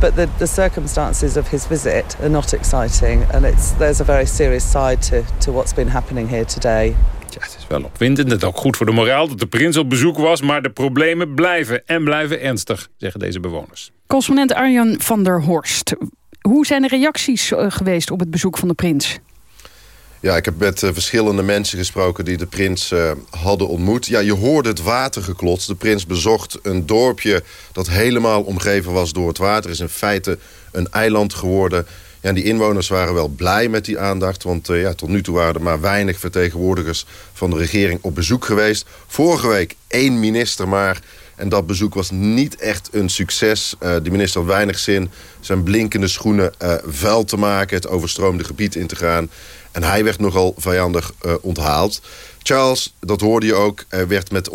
but the, the circumstances of his visit are not exciting, and it's there's a very serious side to, to what's been happening here today. Ja, het is wel opwindend. Het is ook goed voor de moraal dat de prins op bezoek was... maar de problemen blijven en blijven ernstig, zeggen deze bewoners. Correspondent Arjan van der Horst. Hoe zijn de reacties eh, geweest op het bezoek van de prins? Ja, ik heb met uh, verschillende mensen gesproken die de prins uh, hadden ontmoet. Ja, je hoorde het water geklots. De prins bezocht een dorpje dat helemaal omgeven was door het water. is in feite een eiland geworden. Ja, die inwoners waren wel blij met die aandacht. Want uh, ja, tot nu toe waren er maar weinig vertegenwoordigers van de regering op bezoek geweest. Vorige week één minister maar. En dat bezoek was niet echt een succes. De minister had weinig zin zijn blinkende schoenen vuil te maken... het overstroomde gebied in te gaan. En hij werd nogal vijandig uh, onthaald. Charles, dat hoorde je ook, werd met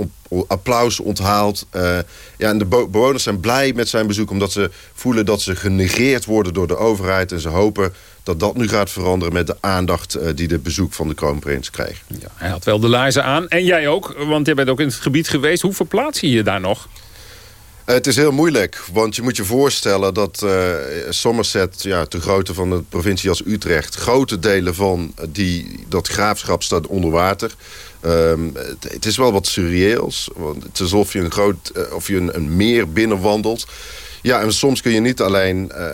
applaus onthaald. Uh, ja, en de bewoners zijn blij met zijn bezoek... omdat ze voelen dat ze genegeerd worden door de overheid... en ze hopen dat dat nu gaat veranderen met de aandacht... Die de bezoek van de kroonprins kreeg. Ja, hij had wel de laarzen aan. En jij ook, want jij bent ook in het gebied geweest. Hoe verplaats je je daar nog? Het is heel moeilijk, want je moet je voorstellen dat uh, Somerset, ja, de grootte van de provincie als Utrecht, grote delen van die, dat graafschap staat onder water. Um, het, is wel wat surreëels, want het is alsof je een, groot, uh, of je een, een meer binnenwandelt. Ja, en soms kun je niet alleen uh,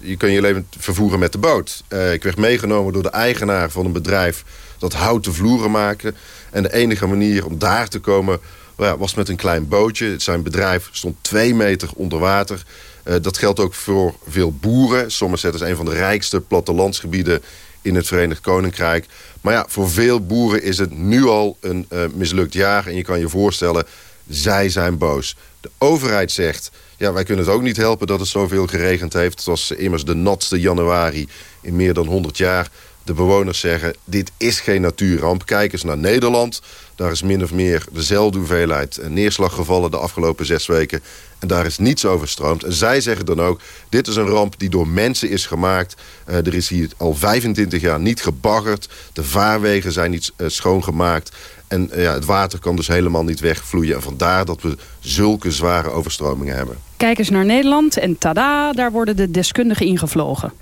je, kun je leven vervoeren met de boot. ik werd meegenomen door de eigenaar van een bedrijf dat houten vloeren maakte. En de enige manier om daar te komen was met een klein bootje. Zijn bedrijf stond twee meter onder water. Uh, dat geldt ook voor veel boeren. Somerset is een van de rijkste plattelandsgebieden in het Verenigd Koninkrijk. Maar ja, voor veel boeren is het nu al een uh, mislukt jaar. En je kan je voorstellen, zij zijn boos. De overheid zegt, ja, wij kunnen het ook niet helpen dat het zoveel geregend heeft. Het was immers de natste januari in meer dan 100 jaar. De bewoners zeggen, dit is geen natuurramp. Kijk eens naar Nederland. Daar is min of meer dezelfde hoeveelheid neerslag gevallen de afgelopen zes weken. En daar is niets overstroomd. En zij zeggen dan ook, dit is een ramp die door mensen is gemaakt. Uh, er is hier al 25 jaar niet gebaggerd. De vaarwegen zijn niet uh, schoongemaakt. En ja, het water kan dus helemaal niet wegvloeien. En vandaar dat we zulke zware overstromingen hebben. Kijk eens naar Nederland en tada, daar worden de deskundigen ingevlogen.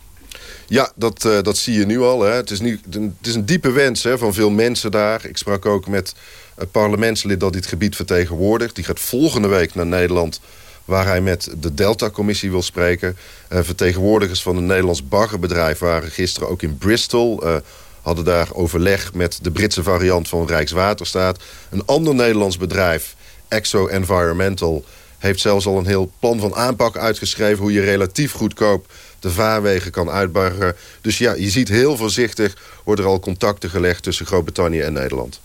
Ja, dat, uh, dat zie je nu al. Hè. Het, is nu, het is een diepe wens hè, van veel mensen daar. Ik sprak ook met het parlementslid dat dit gebied vertegenwoordigt. Die gaat volgende week naar Nederland waar hij met de Delta-commissie wil spreken. Uh, vertegenwoordigers van een Nederlands baggerbedrijf waren gisteren ook in Bristol... Uh, hadden daar overleg met de Britse variant van Rijkswaterstaat. Een ander Nederlands bedrijf, Exo Environmental... heeft zelfs al een heel plan van aanpak uitgeschreven... hoe je relatief goedkoop de vaarwegen kan uitbaggeren. Dus ja, je ziet heel voorzichtig... worden er al contacten gelegd tussen Groot-Brittannië en Nederland.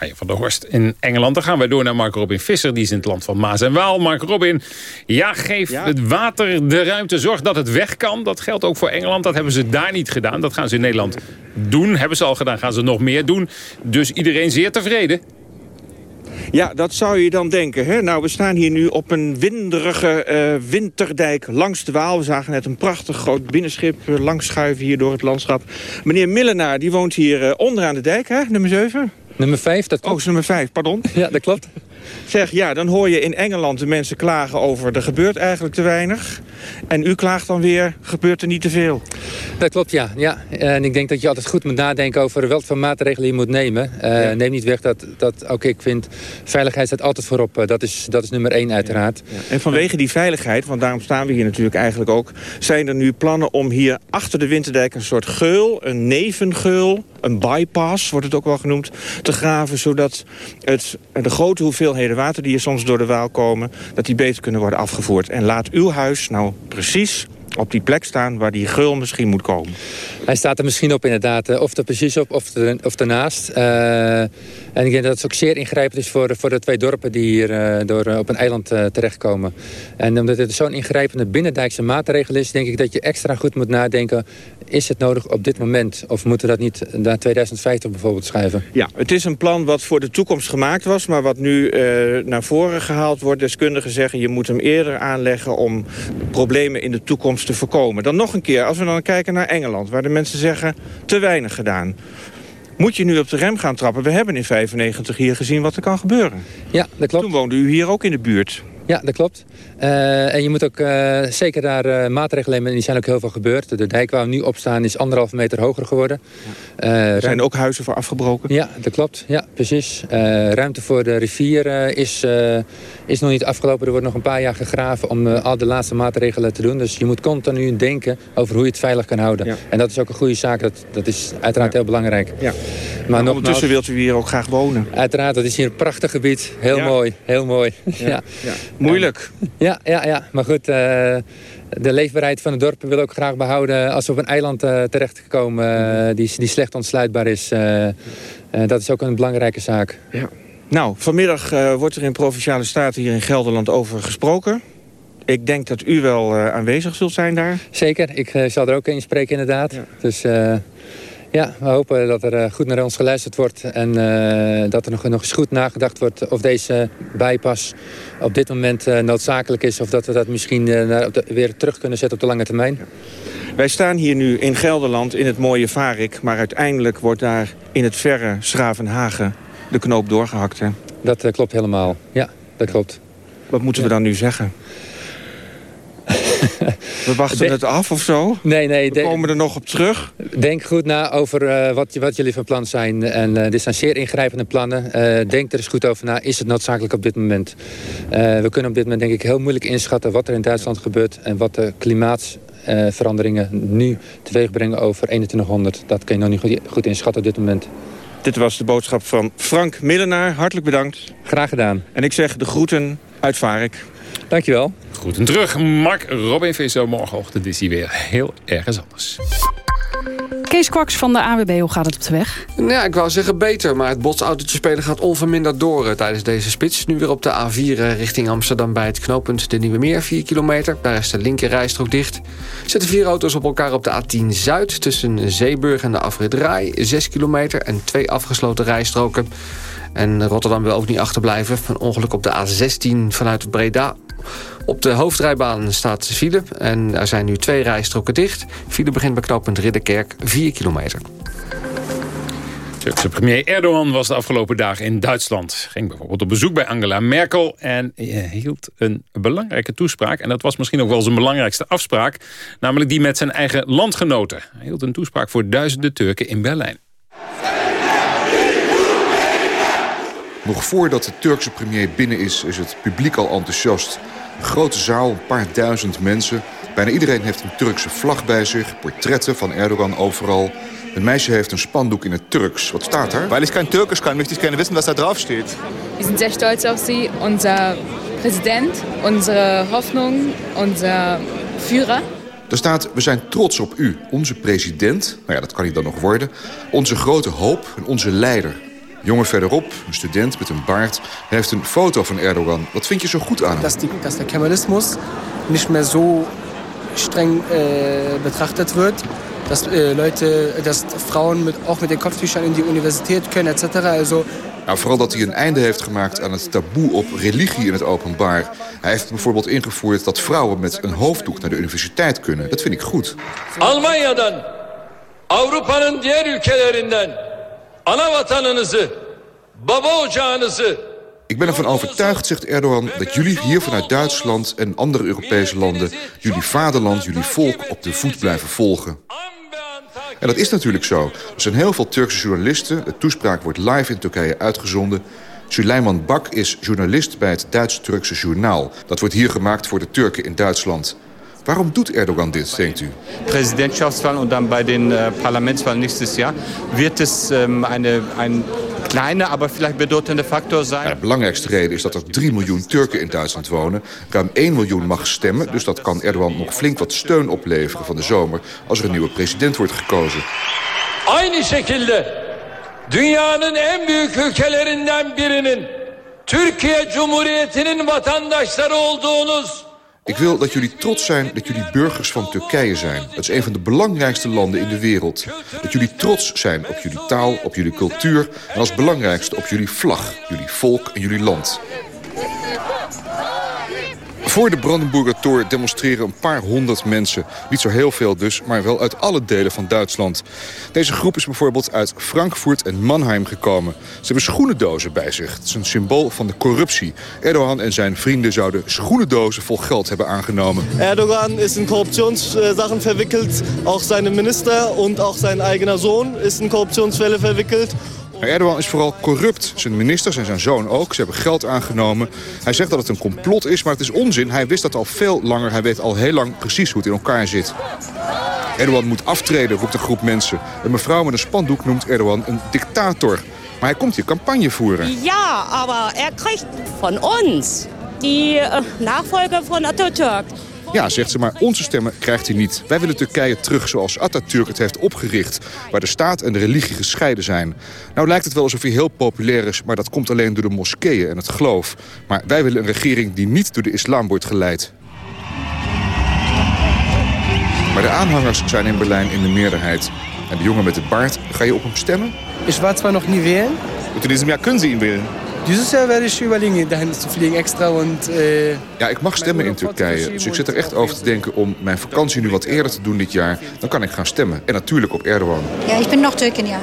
Arjen van der Horst in Engeland. Dan gaan wij door naar Mark Robin Visser. Die is in het land van Maas en Waal. Mark Robin, ja, geef het water de ruimte. Zorg dat het weg kan. Dat geldt ook voor Engeland. Dat hebben ze daar niet gedaan. Dat gaan ze in Nederland doen. Hebben ze al gedaan. Gaan ze nog meer doen. Dus iedereen zeer tevreden. Ja, dat zou je dan denken. Hè? Nou, we staan hier nu op een winderige uh, winterdijk langs de Waal. We zagen net een prachtig groot binnenschip uh, langschuiven hier door het landschap. Meneer Millenaar, die woont hier uh, onderaan de dijk, hè? nummer 7. Nummer 5, dat klopt. Oh, nummer 5, pardon. (laughs) Ja, dat klopt. Zeg, ja, dan hoor je in Engeland de mensen klagen over... er gebeurt eigenlijk te weinig. En u klaagt dan weer, gebeurt er niet te veel. Dat klopt, ja. ja. En ik denk dat je altijd goed moet nadenken over welke voor maatregelen je moet nemen. Uh, ja. Neem niet weg dat, dat ook ik vind, veiligheid staat altijd voorop. Uh, dat, is, dat is nummer één uiteraard. Ja. En vanwege die veiligheid, want daarom staan we hier natuurlijk eigenlijk ook... zijn er nu plannen om hier achter de Winterdijk een soort geul, een nevengeul... een bypass, wordt het ook wel genoemd, te graven... zodat het, de grote hoeveelheden water die hier soms door de Waal komen... dat die beter kunnen worden afgevoerd. En laat uw huis nou precies op die plek staan waar die geul misschien moet komen. Hij staat er misschien op inderdaad, of er precies op of, er, of ernaast. Uh, en ik denk dat het ook zeer ingrijpend is voor, voor de twee dorpen die hier uh, door, op een eiland terechtkomen. En omdat het zo'n ingrijpende binnendijkse maatregel is, denk ik dat je extra goed moet nadenken, is het nodig op dit moment? Of moeten we dat niet naar 2050 bijvoorbeeld schrijven? Ja, het is een plan wat voor de toekomst gemaakt was, maar wat nu naar voren gehaald wordt. Deskundigen zeggen je moet hem eerder aanleggen om problemen in de toekomst te voorkomen. Dan nog een keer, als we dan kijken naar Engeland... waar de mensen zeggen, te weinig gedaan. Moet je nu op de rem gaan trappen? We hebben in 95 hier gezien wat er kan gebeuren. Ja, dat klopt. Toen woonde u hier ook in de buurt. Ja, dat klopt. Uh, en je moet ook uh, zeker daar uh, maatregelen nemen. En die zijn ook heel veel gebeurd. De dijk waar we nu op staan is anderhalve meter hoger geworden. Er zijn ook huizen voor afgebroken? Ja, dat klopt. Ja, precies. ruimte voor de rivier is, is nog niet afgelopen. Er wordt nog een paar jaar gegraven om al de laatste maatregelen te doen. Dus je moet continu denken over hoe je het veilig kan houden. Ja. En dat is ook een goede zaak. Dat, dat is uiteraard heel belangrijk. Ja. Maar, maar ondertussen wilt u hier ook graag wonen? Uiteraard, dat is hier een prachtig gebied. Heel mooi, heel mooi. ja. (laughs) Moeilijk. Ja, ja, ja. maar goed, uh, de leefbaarheid van het dorp wil ook graag behouden... als we op een eiland uh, terechtkomen uh, die, die slecht ontsluitbaar is. dat is ook een belangrijke zaak. Ja. Nou, vanmiddag wordt er in Provinciale Staten hier in Gelderland over gesproken. Ik denk dat u wel aanwezig zult zijn daar. Zeker, ik zal er ook in spreken inderdaad. Ja. Dus... Ja, we hopen dat er goed naar ons geluisterd wordt. En uh, dat er nog, nog eens goed nagedacht wordt of deze bijpas op dit moment uh, noodzakelijk is. Of dat we dat misschien uh, naar, de, weer terug kunnen zetten op de lange termijn. Wij staan hier nu in Gelderland in het mooie Varik. Maar uiteindelijk wordt daar in het verre Schravenhagen de knoop doorgehakt. Hè? Dat klopt helemaal. Ja, dat klopt. Wat moeten we dan nu zeggen? (laughs) We wachten het af of zo? Nee, nee. We komen er nog op terug? Denk goed na over uh, wat, wat jullie van plan zijn. En uh, dit zijn zeer ingrijpende plannen. Uh, denk er eens goed over na. Is het noodzakelijk op dit moment? we kunnen op dit moment denk ik heel moeilijk inschatten... wat er in Duitsland gebeurt... en wat de klimaatveranderingen nu teweeg brengen over 2100. Dat kun je nog niet goed, goed inschatten op dit moment. Dit was de boodschap van Frank Millenaar. Hartelijk bedankt. Graag gedaan. En ik zeg de groeten uit Varik. Dankjewel. Groeten terug. Mark Robin Visso. Morgenochtend is hij weer heel ergens anders. Kees Kwaks van de AWB, hoe gaat het op de weg? Ja, ik wou zeggen beter, maar het botsautootje spelen gaat onverminderd door eh, tijdens deze spits. Nu weer op de A4 eh, richting Amsterdam bij het knooppunt De Nieuwe Meer, 4 kilometer. Daar is de linker rijstrook dicht. Zitten vier auto's op elkaar op de A10 Zuid tussen Zeeburg en de afrit Rai, 6 kilometer en twee afgesloten rijstroken. En Rotterdam wil ook niet achterblijven. Een ongeluk op de A16 vanuit Breda op de hoofdrijbaan staat file en er zijn nu twee rijstroken dicht. File begint bij knooppunt Ridderkerk, 4 kilometer. Turkse premier Erdogan was de afgelopen dagen in Duitsland. Ging bijvoorbeeld op bezoek bij Angela Merkel en hield een belangrijke toespraak. En dat was misschien ook wel zijn belangrijkste afspraak. Namelijk die met zijn eigen landgenoten. Hij hield een toespraak voor duizenden Turken in Berlijn. Nog voordat de Turkse premier binnen is, is het publiek al enthousiast. Een grote zaal, een paar duizend mensen. Bijna iedereen heeft een Turkse vlag bij zich. Portretten van Erdogan overal. Een meisje heeft een spandoek in het Turks. Wat staat daar? Weil ich kein Türkisch kann, möchte ich gerne wissen, was da drauf steht. Wir sind sehr stolz auf Sie, unser Präsident, unsere Hoffnung, unser Führer. Er staat, we zijn trots op u, onze president. Nou ja, dat kan hij dan nog worden. Onze grote hoop en onze leider. Jongen verderop, een student met een baard, heeft een foto van Erdogan. Wat vind je zo goed aan hem? Dat, die, dat der Kemalismus niet meer zo streng äh, betrachtet wird. Dass äh, Leute, dass Frauen mit, auch mit den Kopftüchern in die Universität können, etc. Also nou, vooral dat hij een einde heeft gemaakt aan het taboe op religie in het openbaar. Hij heeft bijvoorbeeld ingevoerd dat vrouwen met een hoofddoek naar de universiteit kunnen. Dat vind ik goed. Almanya'dan, Avrupa'nın diğer ülkelerinden ana vatanınızı, baba ocağınızı ik ben ervan overtuigd, zegt Erdogan, dat jullie hier vanuit Duitsland en andere Europese landen... jullie vaderland, jullie volk op de voet blijven volgen. En dat is natuurlijk zo. Er zijn heel veel Turkse journalisten. De toespraak wordt live in Turkije uitgezonden. Süleyman Bak is journalist bij het Duits-Turkse Journaal. Dat wordt hier gemaakt voor de Turken in Duitsland. Waarom doet Erdogan dit, denkt u? Präsidentschaftswahlen und dann bei den äh, Parlamentswahlen nächstes Jahr wird es ähm, eine, ein kleiner, aber vielleicht bedeutender Faktor zijn. de belangrijkste reden is dat er 3 miljoen Turken in Duitsland wonen. Ruim 1 miljoen mag stemmen, dus dat kan Erdogan nog flink wat steun opleveren van de zomer als er een nieuwe president wordt gekozen. Aynı şekilde dünyanın en büyük ülkelerinden birinin Türkiye Cumhuriyeti'nin vatandaşları olduğunuz ik wil dat jullie trots zijn dat jullie burgers van Turkije zijn. Dat is een van de belangrijkste landen in de wereld. Dat jullie trots zijn op jullie taal, op jullie cultuur... en als belangrijkste op jullie vlag, jullie volk en jullie land. Voor de Brandenburger Tor demonstreren een paar honderd mensen. Niet zo heel veel dus, maar wel uit alle delen van Duitsland. Deze groep is bijvoorbeeld uit Frankfurt en Mannheim gekomen. Ze hebben schoenendozen bij zich. Het is een symbool van de corruptie. Erdogan en zijn vrienden zouden schoenendozen vol geld hebben aangenomen. Erdogan is in Korruptionssachen verwickeld. Ook zijn minister en ook zijn eigen zoon is in Korruptionsfälle verwickeld. Erdogan is vooral corrupt. Zijn ministers en zijn zoon ook. Ze hebben geld aangenomen. Hij zegt dat het een complot is, maar het is onzin. Hij wist dat al veel langer. Hij weet al heel lang precies hoe het in elkaar zit. Erdogan moet aftreden, roept een groep mensen. Een mevrouw met een spandoek noemt Erdogan een dictator. Maar hij komt hier campagne voeren. Ja, maar er krijgt van ons die uh, van Atatürk. Ja, zegt ze, maar onze stemmen krijgt hij niet. Wij willen Turkije terug zoals Atatürk het heeft opgericht... waar de staat en de religie gescheiden zijn. Nou lijkt het wel alsof hij heel populair is... maar dat komt alleen door de moskeeën en het geloof. Maar wij willen een regering die niet door de islam wordt geleid. Maar de aanhangers zijn in Berlijn in de meerderheid. En de jongen met de baard, ga je op hem stemmen? Ik war zwar nog niet wählen. Und in diesem Jahr ihn wählen. Dieses Jahr werde ich überlegen, dahin zu fliegen extra. Und, äh, ja, ik mag stemmen in Turkije. Dus ik zit er echt over te denken om mijn vakantie nu wat eerder te doen dit jaar. Dan kan ik gaan stemmen. En natuurlijk op Erdogan. Ja, ik ben nog Türkin, ja.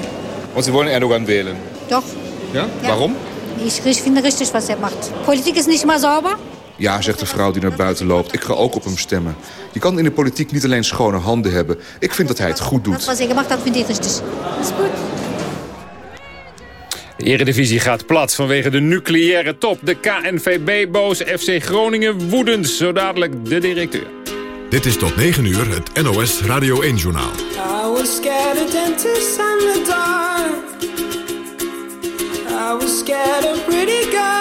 Want Sie wollen Erdogan wählen? Doch. Ja? ja. Waarom? Ik vind richtig, wat hij macht. Politiek is niet meer sauber. Ja, zegt de vrouw die naar buiten loopt. Ik ga ook op hem stemmen. Je kan in de politiek niet alleen schone handen hebben. Ik vind dat hij het goed doet. Wat hij gemaakt dat vind ik richtig. Dat is goed. De Eredivisie gaat plat vanwege de nucleaire top. De KNVB boos, FC Groningen woedend. Zo dadelijk de directeur. Dit is tot 9 uur het NOS Radio 1-journaal. I was scared of dentists and the dark. I was scared of pretty girls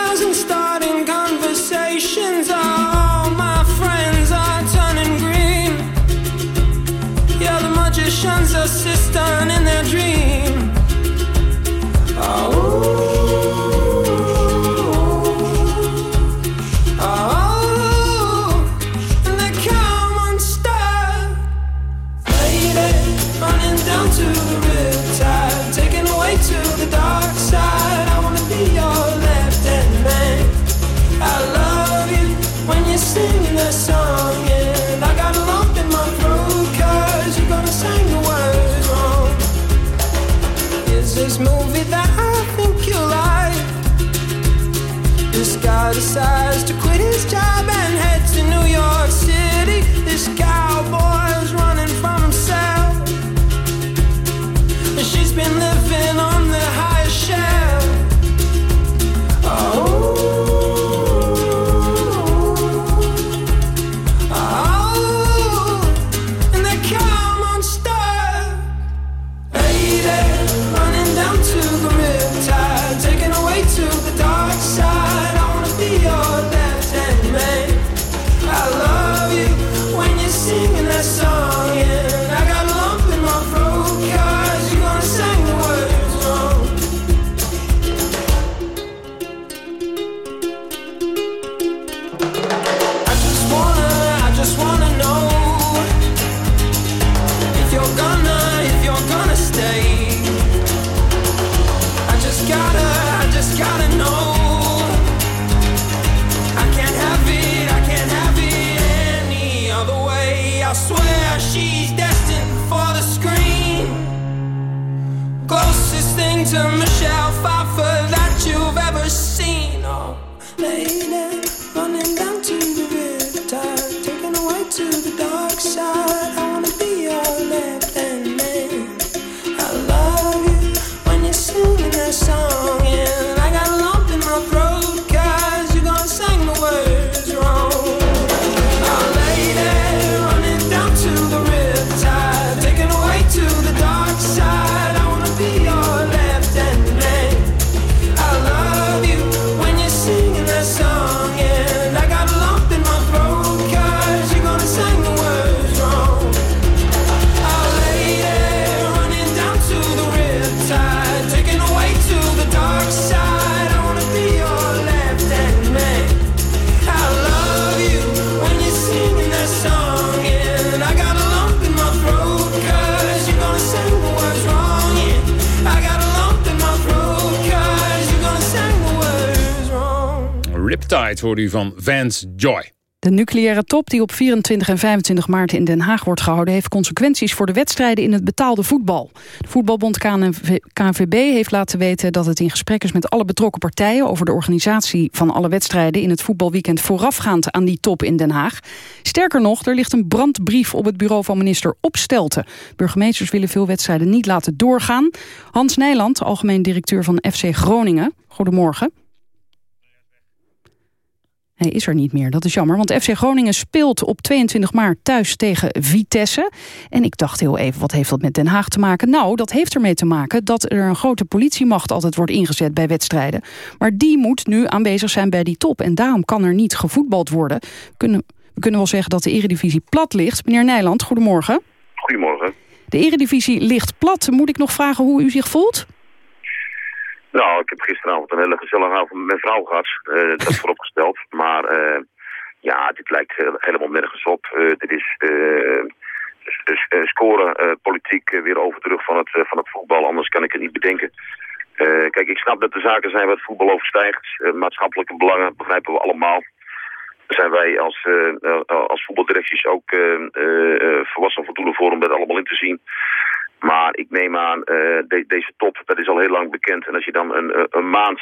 hoorde u van Vance Joy. De nucleaire top die op 24 en 25 maart in Den Haag wordt gehouden... heeft consequenties voor de wedstrijden in het betaalde voetbal. De voetbalbond KNVB heeft laten weten dat het in gesprek is met alle betrokken partijen... over de organisatie van alle wedstrijden in het voetbalweekend voorafgaand aan die top in Den Haag. Sterker nog, er ligt een brandbrief op het bureau van minister Opstelten. Burgemeesters willen veel wedstrijden niet laten doorgaan. Hans Nijland, algemeen directeur van FC Groningen. Goedemorgen. Hij is er niet meer, dat is jammer. Want FC Groningen speelt op 22 maart thuis tegen Vitesse. En ik dacht heel even, wat heeft dat met Den Haag te maken? Nou, dat heeft ermee te maken dat er een grote politiemacht altijd wordt ingezet bij wedstrijden. Maar die moet nu aanwezig zijn bij die top. En daarom kan er niet gevoetbald worden. We kunnen, we kunnen wel zeggen dat de eredivisie plat ligt. Meneer Nijland, goedemorgen. Goedemorgen. De eredivisie ligt plat. Moet ik nog vragen hoe u zich voelt? Nou, ik heb gisteravond een hele gezellige avond met mijn vrouw gehad. Uh, dat (laughs) vooropgesteld. Maar uh, ja, dit lijkt helemaal nergens op. Uh, dit is scoren politiek weer over de rug van het, van het voetbal. Anders kan ik het niet bedenken. kijk, ik snap dat er zaken zijn waar het voetbal overstijgt. maatschappelijke belangen begrijpen we allemaal. Daar zijn wij als, als voetbaldirecties ook volwassen voldoende voor om dat allemaal in te zien. Maar ik neem aan, uh, deze top, dat is al heel lang bekend. En als je dan een, eh, een maand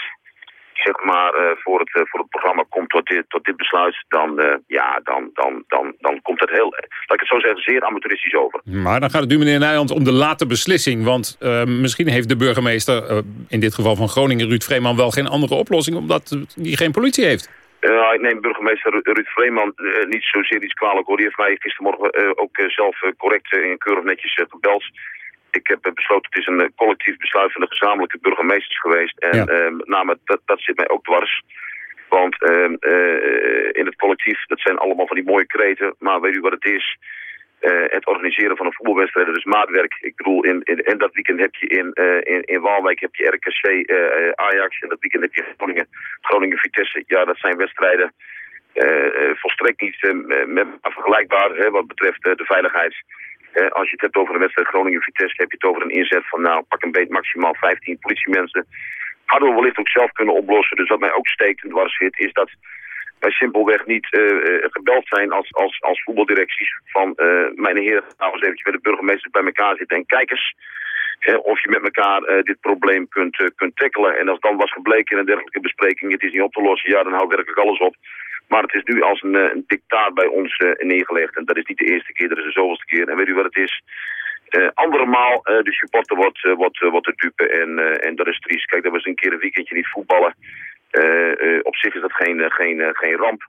zeg maar, uh, voor, het, voor het programma komt tot dit, tot dit besluit, dan, ja, dan, dan, dan, dan komt het heel, laat ik het zo zeggen, zeer amateuristisch over. Maar dan gaat het nu, meneer Nijland, om de late beslissing. Want misschien heeft de burgemeester, in dit geval van Groningen, Ruud Vreeman, wel geen andere oplossing, omdat hij geen politie heeft. Uh, ik neem burgemeester Ruud Vreeman uh, niet zozeer iets kwalijk hoor. Die heeft mij gistermorgen uh, ook zelf correct en keurig netjes gebeld ik heb besloten, het is een eh, collectief besluit van de gezamenlijke burgemeesters geweest. En ja. met name, dat, dat zit mij ook dwars. Want uh, uh, in het collectief, dat zijn allemaal van die mooie kreten. Maar weet u wat het is? het organiseren van een voetbalwedstrijd, dat is maatwerk. Ik bedoel, in, in, in dat weekend heb je in, in, in Waalwijk heb je RKC Ajax. En dat weekend heb je Groningen, Groningen Vitesse. Ja, dat zijn wedstrijden volstrekt niet met, vergelijkbaar hè, wat betreft de veiligheid als je het hebt over een wedstrijd Groningen-Vitesse, heb je het over een inzet van nou, pak een beet maximaal 15 politiemensen. Hadden we wellicht ook zelf kunnen oplossen. Dus wat mij ook steekt en dwars zit, is dat wij simpelweg niet uh, gebeld zijn als, als, als voetbaldirecties van uh, mijn heren, nou eens eventjes met de burgemeester bij elkaar zitten en kijkers. of je met elkaar dit probleem kunt, kunt tackelen. En als dan was gebleken in een dergelijke bespreking, het is niet op te lossen, ja, dan houdt werkelijk alles op. Maar het is nu als een, eh, een dictaat bij ons uh, neergelegd. En dat is niet de eerste keer, dat is de zoveelste keer. En weet u wat het is? Uh, andermaal, uh, de supporter wordt, uh, wordt, wordt te dupe en, en dat is triest. Kijk, dat was een keer een weekendje niet voetballen. op zich is dat geen, geen, geen ramp.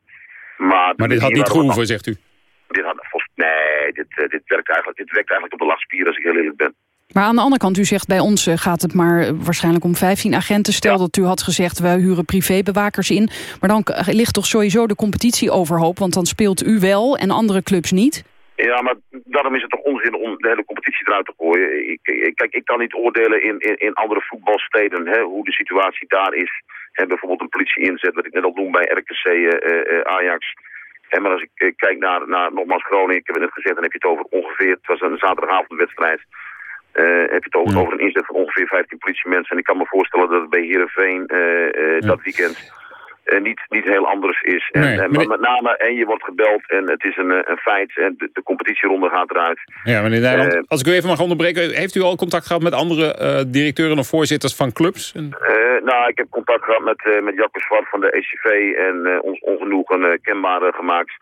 Maar, maar dit had niet gehoeven, zegt u? Dit had, nee, dit, dit, werkt eigenlijk, dit werkt eigenlijk op de lachspier als ik heel eerlijk ben. Maar aan de andere kant, u zegt bij ons eh, gaat het maar eh, waarschijnlijk om 15 agenten. Stel dat u had gezegd, wij huren privébewakers in. Maar dan ligt toch sowieso de competitie overhoop. Want dan speelt u wel en andere clubs niet. Ja, maar daarom is het toch onzin om de hele competitie eruit te gooien. Ik, kijk, ik kan niet oordelen in, in, in andere voetbalsteden hè, hoe de situatie daar is. Hè, bijvoorbeeld een politie inzet, wat ik net al noem bij RKC uh, uh, Ajax. Hè, maar als ik kijk naar, naar nogmaals Groningen, ik heb het net gezegd, dan heb je het over ongeveer, het was een zaterdagavondwedstrijd. Uh, heb je het over, over, een inzet van ongeveer 15 politiemensen. En ik kan me voorstellen dat het bij Heerenveen uh, ja. dat weekend niet, niet heel anders is. En, nee, en, maar met name, en je wordt gebeld en het is een, een feit en de, de competitieronde gaat eruit. Ja, meneer Nijland, als ik u even mag onderbreken, heeft u al contact gehad met andere directeuren of voorzitters van clubs? nou, ik heb contact gehad met, met Jacques Zwart van de ECV en ons ongenoegen kenbaar gemaakt.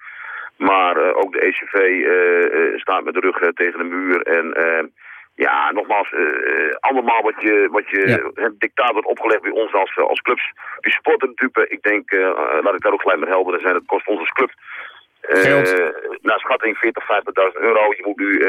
Maar ook de ECV staat met de rug tegen de muur en ja, nogmaals, uh, allemaal wat je, wat je ja. het dictaat wordt opgelegd bij ons als, als clubs. Die supporter natuurlijk, ik denk, uh, laat ik daar ook gelijk met helder zijn, het kost ons als club uh, naar schatting 40, 50.000 euro. Je moet nu uh,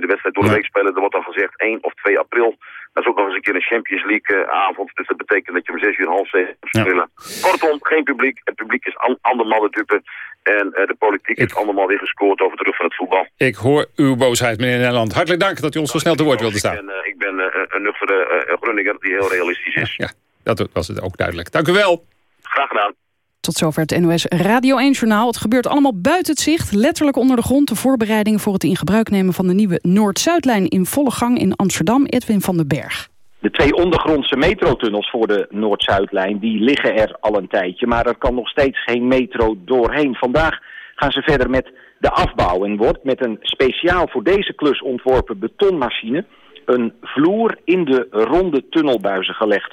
de wedstrijd door de week spelen. Er wordt dan gezegd 1 of 2 april. Dat is ook nog eens een keer een Champions League avond. Dus dat betekent dat je om 6 uur half 7 moet spelen. Ja. Kortom, geen publiek. Het publiek is an andermaal de dupe. En de politiek heeft allemaal weer gescoord over de rug van het voetbal. Ik hoor uw boosheid, meneer Nederland. Hartelijk dank dat u ons zo snel te woord wilde staan. Ik ben, uh, ik ben een nuchtere Groninger die heel realistisch is. Ja, dat was het ook duidelijk. Dank u wel. Graag gedaan. Tot zover het NOS Radio 1-journaal. Het gebeurt allemaal buiten het zicht, letterlijk onder de grond. De voorbereidingen voor het in gebruik nemen van de nieuwe Noord-Zuidlijn... in volle gang in Amsterdam. Edwin van den Berg. De twee ondergrondse metrotunnels voor de Noord-Zuidlijn, die liggen er al een tijdje, maar er kan nog steeds geen metro doorheen. Vandaag gaan ze verder met de afbouw en wordt met een speciaal voor deze klus ontworpen betonmachine een vloer in de ronde tunnelbuizen gelegd.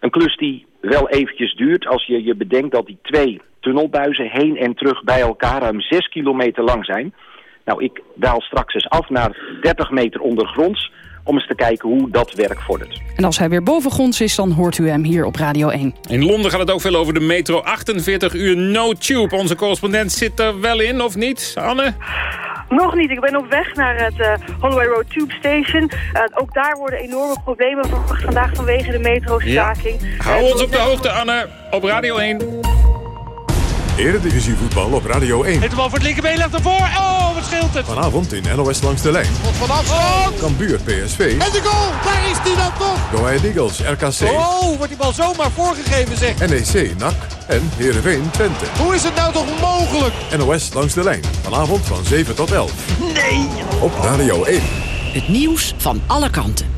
Een klus die wel eventjes duurt als je je bedenkt dat die twee tunnelbuizen heen en terug bij elkaar ruim 6 kilometer lang zijn. Nou, ik daal straks eens af naar 30 meter ondergronds om eens te kijken hoe dat werk vordert. En als hij weer bovengronds is, dan hoort u hem hier op Radio 1. In Londen gaat het ook veel over de metro 48 uur no tube. Onze correspondent zit er wel in, of niet, Anne? Nog niet. Ik ben op weg naar het uh, Holloway Road Tube Station. Uh, ook daar worden enorme problemen verwacht vandaag vanwege de metrostaking. Ja. Hou ons op de hoogte, Anne, op Radio 1. Eredivisie voetbal op Radio 1. Het bal voor het linkerbeen legt ervoor. Oh, wat scheelt het. Vanavond in NOS langs de lijn. Wat van afstand. Cambuur PSV. En de goal. Daar is die dan toch. Go Ahead Eagles RKC. Oh, wordt die bal zomaar voorgegeven zeg. NEC NAC en Heerenveen Twente. Hoe is het nou toch mogelijk? NOS langs de lijn. Vanavond van 7 tot 11. Nee. Op Radio 1. Het nieuws van alle kanten.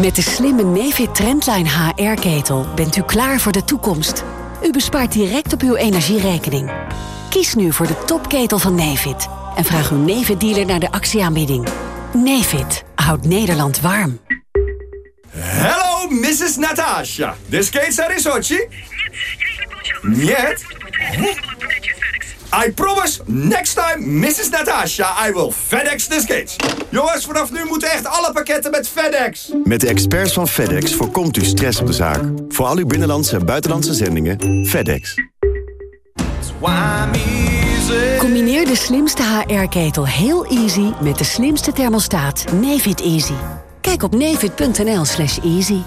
Met de slimme Nefit Trendline HR-ketel bent u klaar voor de toekomst. U bespaart direct op uw energierekening. Kies nu voor de topketel van Nefit en vraag uw Nefit-dealer naar de actieaanbieding. Nefit houdt Nederland warm. Hello, Mrs. Natasha. The skates are in Sochi? Нет. I promise, next time, Mrs. Natasha, I will FedEx the skates. Jongens, vanaf nu moeten echt alle pakketten met FedEx. Met de experts van FedEx voorkomt u stress op de zaak. Voor al uw binnenlandse en buitenlandse zendingen, FedEx. Combineer de slimste HR-ketel heel easy met de slimste thermostaat Nefit Easy. Kijk op nefit.nl slash easy.